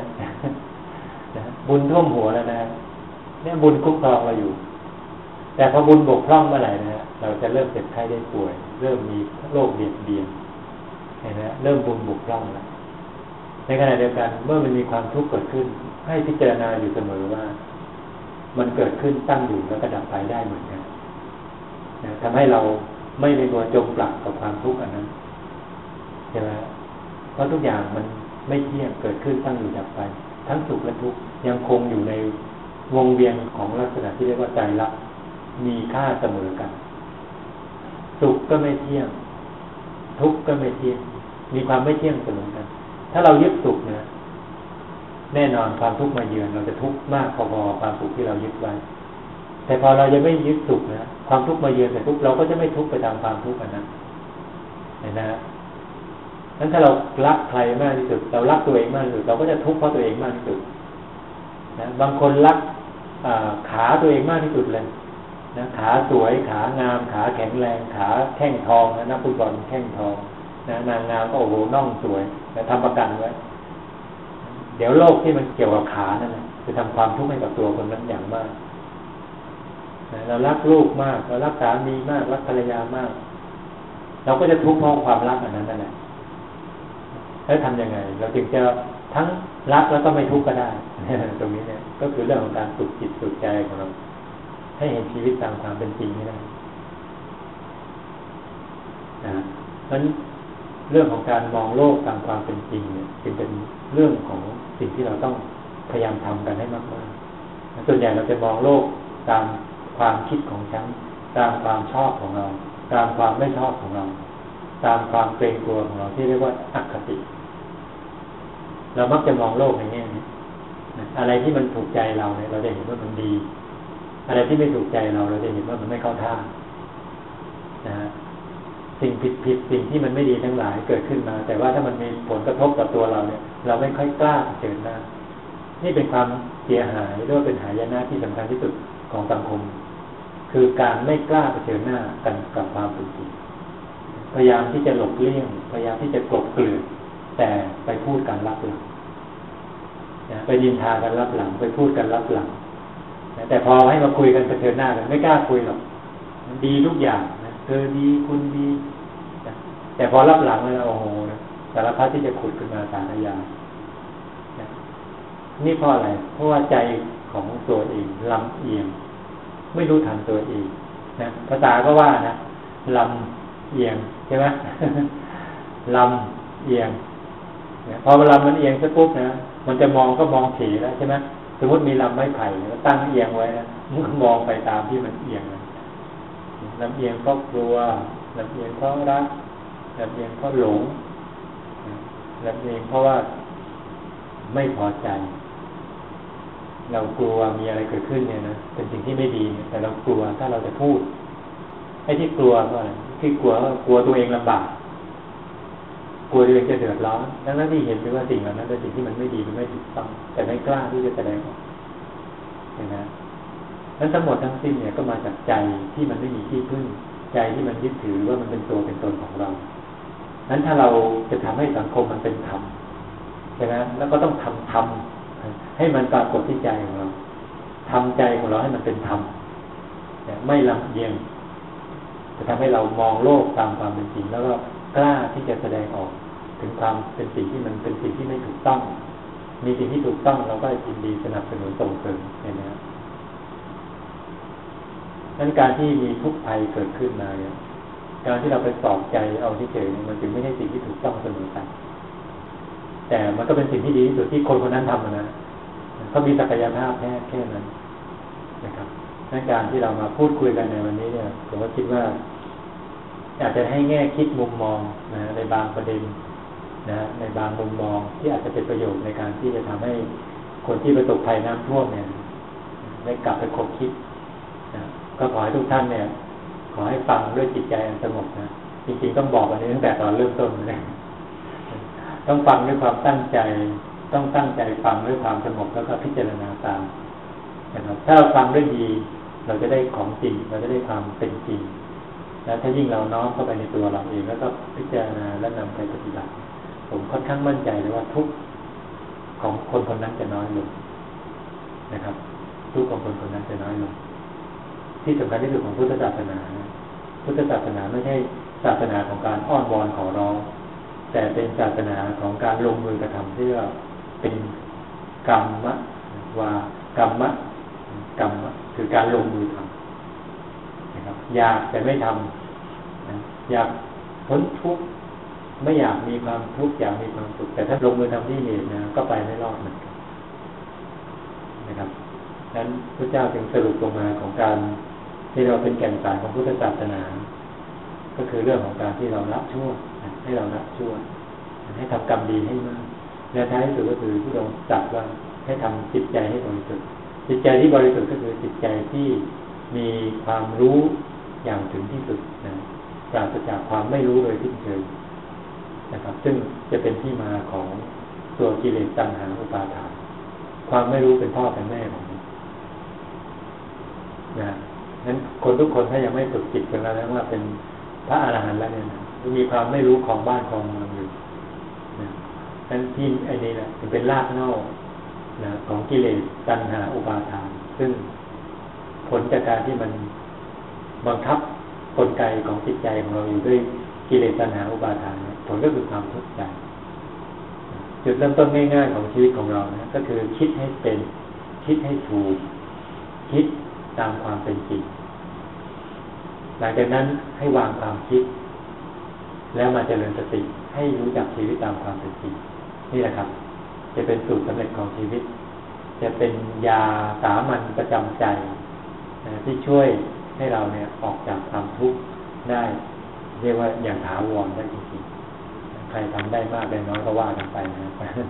นะบุญท่วมหัวแล้วนะเนี่ยบุญคุ้มครองเราอยู่ แต่พอบุญบกพร่องเมื่อไหร่นะฮะเราจะเริ่มเจ็บไข้ได้ป่วย เริ่มมีโรคเบียดเบียนเห็นไหมเริ่มบุญบกพร่องแล้วในขณะเดียวกัน เมื่อมันมีความทุกข์เกิดขึ้น ให้พิจารณาอยู่เสมอว่า มันเกิดขึ้นตั้งอยู่แล้วก็ดับไปได้เหมือนกันนะทำให้เราไม่ไปตัวจมปลักกับความทุกข์อันนั้นใช่ไหมเพราะทุกอย่างมันไม่เที่ยงเกิดขึ้นตั้งอยู่ดับไป ทั้งสุขและทุกข์ยังคงอยู่ในวงเวียนของลักษณะที่เรียกว่าใจรัก มีค่าเสมอกัน สุขก็ไม่เที่ยง ทุกข์ก็ไม่เที่ยง มีความไม่เที่ยงเสมอกัน ถ้าเรายึดสุขนะแน่นอนความทุกข์มาเยือนเราจะทุกข์มากพอๆความสุขที่เรายึดไว้ แต่พอเรายังไม่ยึดสุขนะความทุกข์มาเยือนแต่ทุกเราก็จะไม่ทุกข์ไปตามความทุกข์นั้นเห็นไหมนั้นถ้าเรารักใครมากที่สุด เรารักตัวเองมากที่สุดเราก็จะทุกข์เพราะตัวเองมากที่สุดนะบางคนรักขาตัวเองมากที่สุดเลย นะขาสวยขางามขาแข็งแรงขาแข้งทองนะนักฟุตบอลแข้งทองนะนางงามก็โอ้โหน่องสวยนะทำประกันไว้เดี๋ยวโรคที่มันเกี่ยวกับขานั่นนะจะทำความทุกข์ให้กับตัวคนนั้นอย่างมากนะเรารักลูกมากเรารักสามีมากรักภรรยามาก เราก็จะทุกข์เพราะความรักอันนั้นนั่นแหละแล้วทำยังไง เราจึงจะทั้งรักแล้วก็ไม่ทุกข์ก็ได้ตรงนี้เนี่ยก็คือเรื่องของการฝึกจิตฝึกใจของเรา ให้เห็นชีวิตตามความเป็นจริงนี่ได้นะเพราะเรื่องของการมองโลกตามความเป็นจริงเนี่ยจึงเป็นเรื่องของสิ่งที่เราต้องพยายามทำกันให้มากๆส่วนใหญ่เราจะมองโลกตามความคิดของฉันตามความชอบของเรา ตามความไม่ชอบของเรา ตามความเกรงกลัวของเราที่เรียกว่าอคติ เรามักจะมองโลกในแง่นี้อะไรที่มันถูกใจเราเนี่ยเราจะเห็นว่ามันดี อะไรที่ไม่ถูกใจเราเราจะเห็นว่ามันไม่เข้าท่านะฮะสิ่งผิดผิดสิ่งที่มันไม่ดีทั้งหลายเกิดขึ้นมา แต่ว่าถ้ามันมีผลกระทบกับตัวเราเนี่ย เราไม่ค่อยกล้าเจอหน้านี่เป็นความเสียหายหรือว่าเป็นหายนะที่สำคัญที่สุดของสังคม คือการไม่กล้าเผชิญหน้ากันกับความเป็นจริงพยายามที่จะหลบเลี่ยง พยายามที่จะกลบเกลื่อนแต่ไปพูดกันรับหลังไปดินทากันรับหลัง ไปพูดกันรับหลัง แต่พอให้มาคุยกันเผชิญหน้ากันไม่กล้าคุยหรอกดีทุกอย่างนะเธอดีคุณดีแต่พอรับหลังแล้วโอ้โหสารพัดที่จะขุดขึ้นมาสารยานี่เพราะอะไร เพราะว่าใจของตัวเองลำเอียง ไม่รู้ทันตัวเองนะภาษาก็ว่านะลำเอียงใช่ไหมลำเอียงพอเวลามันเอียงสักปุ๊บนะมันจะมองก็มองถีแล้วใช่ไหม สมมติมีลำไม้ไผ่แล้วตั้งเอียงไว้นะมันก็มองไปตามที่มันเอียงลำเอียงเพราะกลัวลำเอียงเพราะรักลำเอียงเพราะหลงลำเอียงเพราะว่าไม่พอใจ เรากลัวมีอะไรเกิดขึ้นเนี่ยนะเป็นสิ่งที่ไม่ดี แต่เรากลัวถ้าเราจะพูดไอ้ที่กลัวก็อะไรที่กลัวก็กลัวตัวเองลำบาก กลัวตัวเองจะเดือดร้อนดังนั้นที่เห็นไปว่าสิ่งเหล่านั้นเป็นสิ่งที่มันไม่ดีมันไม่ถูกต้อง แต่ไม่กล้าที่จะแสดงออกเห็นไหมนั้นทั้งหมดทั้งสิ้นเนี่ยก็มาจากใจที่มันไม่มีที่พึ่ง ใจที่มันยึดถือว่ามันเป็นตัวเป็นตนของเรานั้นถ้าเราจะทำให้สังคมมันเป็นธรรมใช่ไหมแล้วก็ต้องทำธรรมให้มันปรากฏที่ใจของเราทำใจของเราให้มันเป็นธรรมไม่ลำเอียงจะทำให้เรามองโลกตามความเป็นจริงแล้วก็ กล้าที่จะแสดงออก ถึงความเป็นสิ่งที่มันเป็นสิ่งที่ไม่ถูกต้อง มีสิ่งที่ถูกต้องเราก็ยินดีสนับสนุนส่งเสริมเห็นไหมครับนั้นการที่มีทุกข์ภัยเกิดขึ้นมาเนี่ยการที่เราไปสอบใจเอาที่เฉยมันจึงไม่ใช่สิ่งที่ถูกต้องเสมอไปแต่มันก็เป็นสิ่งที่ดีที่สุดที่คนคนนั้นทำนะเขามีศักยภาพแค่แค่นั้นนะครับในการที่เรามาพูดคุยกันในวันนี้เนี่ยผมก็คิดว่า อาจจะให้แง่คิดมุมมองนะในบางประเด็นนะในบางมุมมองที่อาจจะเป็นประโยชน์ในการที่จะทำให้คนที่ประสบภัยน้ำท่วมเนี่ยได้กลับไปคบคิดนะก็ขอให้ทุกท่านเนี่ย ขอให้ฟังด้วยจิตใจสงบนะจริงๆต้องบอกอันนี้ตั้งแต่ตอนเริ่มต้นเลยต้องฟังด้วยความตั้งใจ ต้องตั้งใจฟังด้วยความสงบแล้วก็พิจารณาตามนะครับถ้าเราฟังด้วยดี เราจะได้ของจริงเราจะได้ความเป็นจริง แล้วถ้ายิ่งเราน้อมเข้าไปในตัวเราเองแล้วก็พิจารณาและนำไปปฏิบัติ ผมค่อนข้างมั่นใจเลยว่าทุกของคนคนนั้นจะน้อยลงนะครับ ทุกของคนคนนั้นจะน้อยลง ที่สำคัญที่สุดของพุทธศาสนานะพุทธศาสนาไม่ใช่ศาสนาของการอ้อนวอนขอร้อง แต่เป็นศาสนาของการลงมือกระทำเพื่อเป็นกรรมะว่ากรรมะกรรมะคือการลงมือทำนะครับ อยากแต่ไม่ทำอยากพ้นทุกข์ไม่อยากมีความทุกข์อยากมีความสุขแต่ถ้าลงมือทำที่เหตุนะก็ไปไม่รอดเหมือนกันนะครับนั้นพระเจ้าจึงสรุปลงมาของการที่เราเป็นแก่นสารของพุทธศาสนา ก็คือเรื่องของการที่เราละชั่วให้เราละชั่ว ให้ทำกรรมดีให้มาก และท้ายสุดก็คือที่เราจัดว่าให้ทำจิตใจให้บริสุทธิ์จิตใจที่บริสุทธิ์ก็คือจิตใจที่มีความรู้ อย่างถึงที่สุดนะปราศจากความไม่รู้เลยที่เิยนะครับ ซึ่งจะเป็นที่มาของตัวกิเลสตัณหาอุปาทาน ความไม่รู้เป็นพ่อเป็นแม่ของมันนะนั้นคนทุกคนถ้ายังไม่ฝึกจิตกันแล้วนะว่าเป็นพระอรหันต์แล้วเนี่ยนะมีความไม่รู้ของบ้านของเมืองอยู่นะนั้นที่ไอ้นี่แหละเป็นรากเน่านะของกิเลสตัณหาอุปาทาน ซึ่งผลจากการที่มัน บังคับกลไกของจิตใจของเราอยู่ด้วยกิเลสตัณหาอุปาทานผลก็คือความทุกข์ใจจุดเริ่มต้นง่ายๆของชีวิตของเรานะก็คือคิดให้เป็นคิดให้ถูก คิดตามความเป็นจริงหลังจากนั้นให้วางความคิด แล้วมาเจริญสติให้รู้จักชีวิตตามความเป็นจริงนี่แหละครับ จะเป็นสูตรสำเร็จของชีวิต จะเป็นยาสามัญประจำใจที่ช่วย ให้เราเนี่ยออกจากความทุกข์ได้ เรียกว่าอย่างถาวรได้จริงๆใครทำได้มากได้น้อยก็ว่ากันไปนะครับ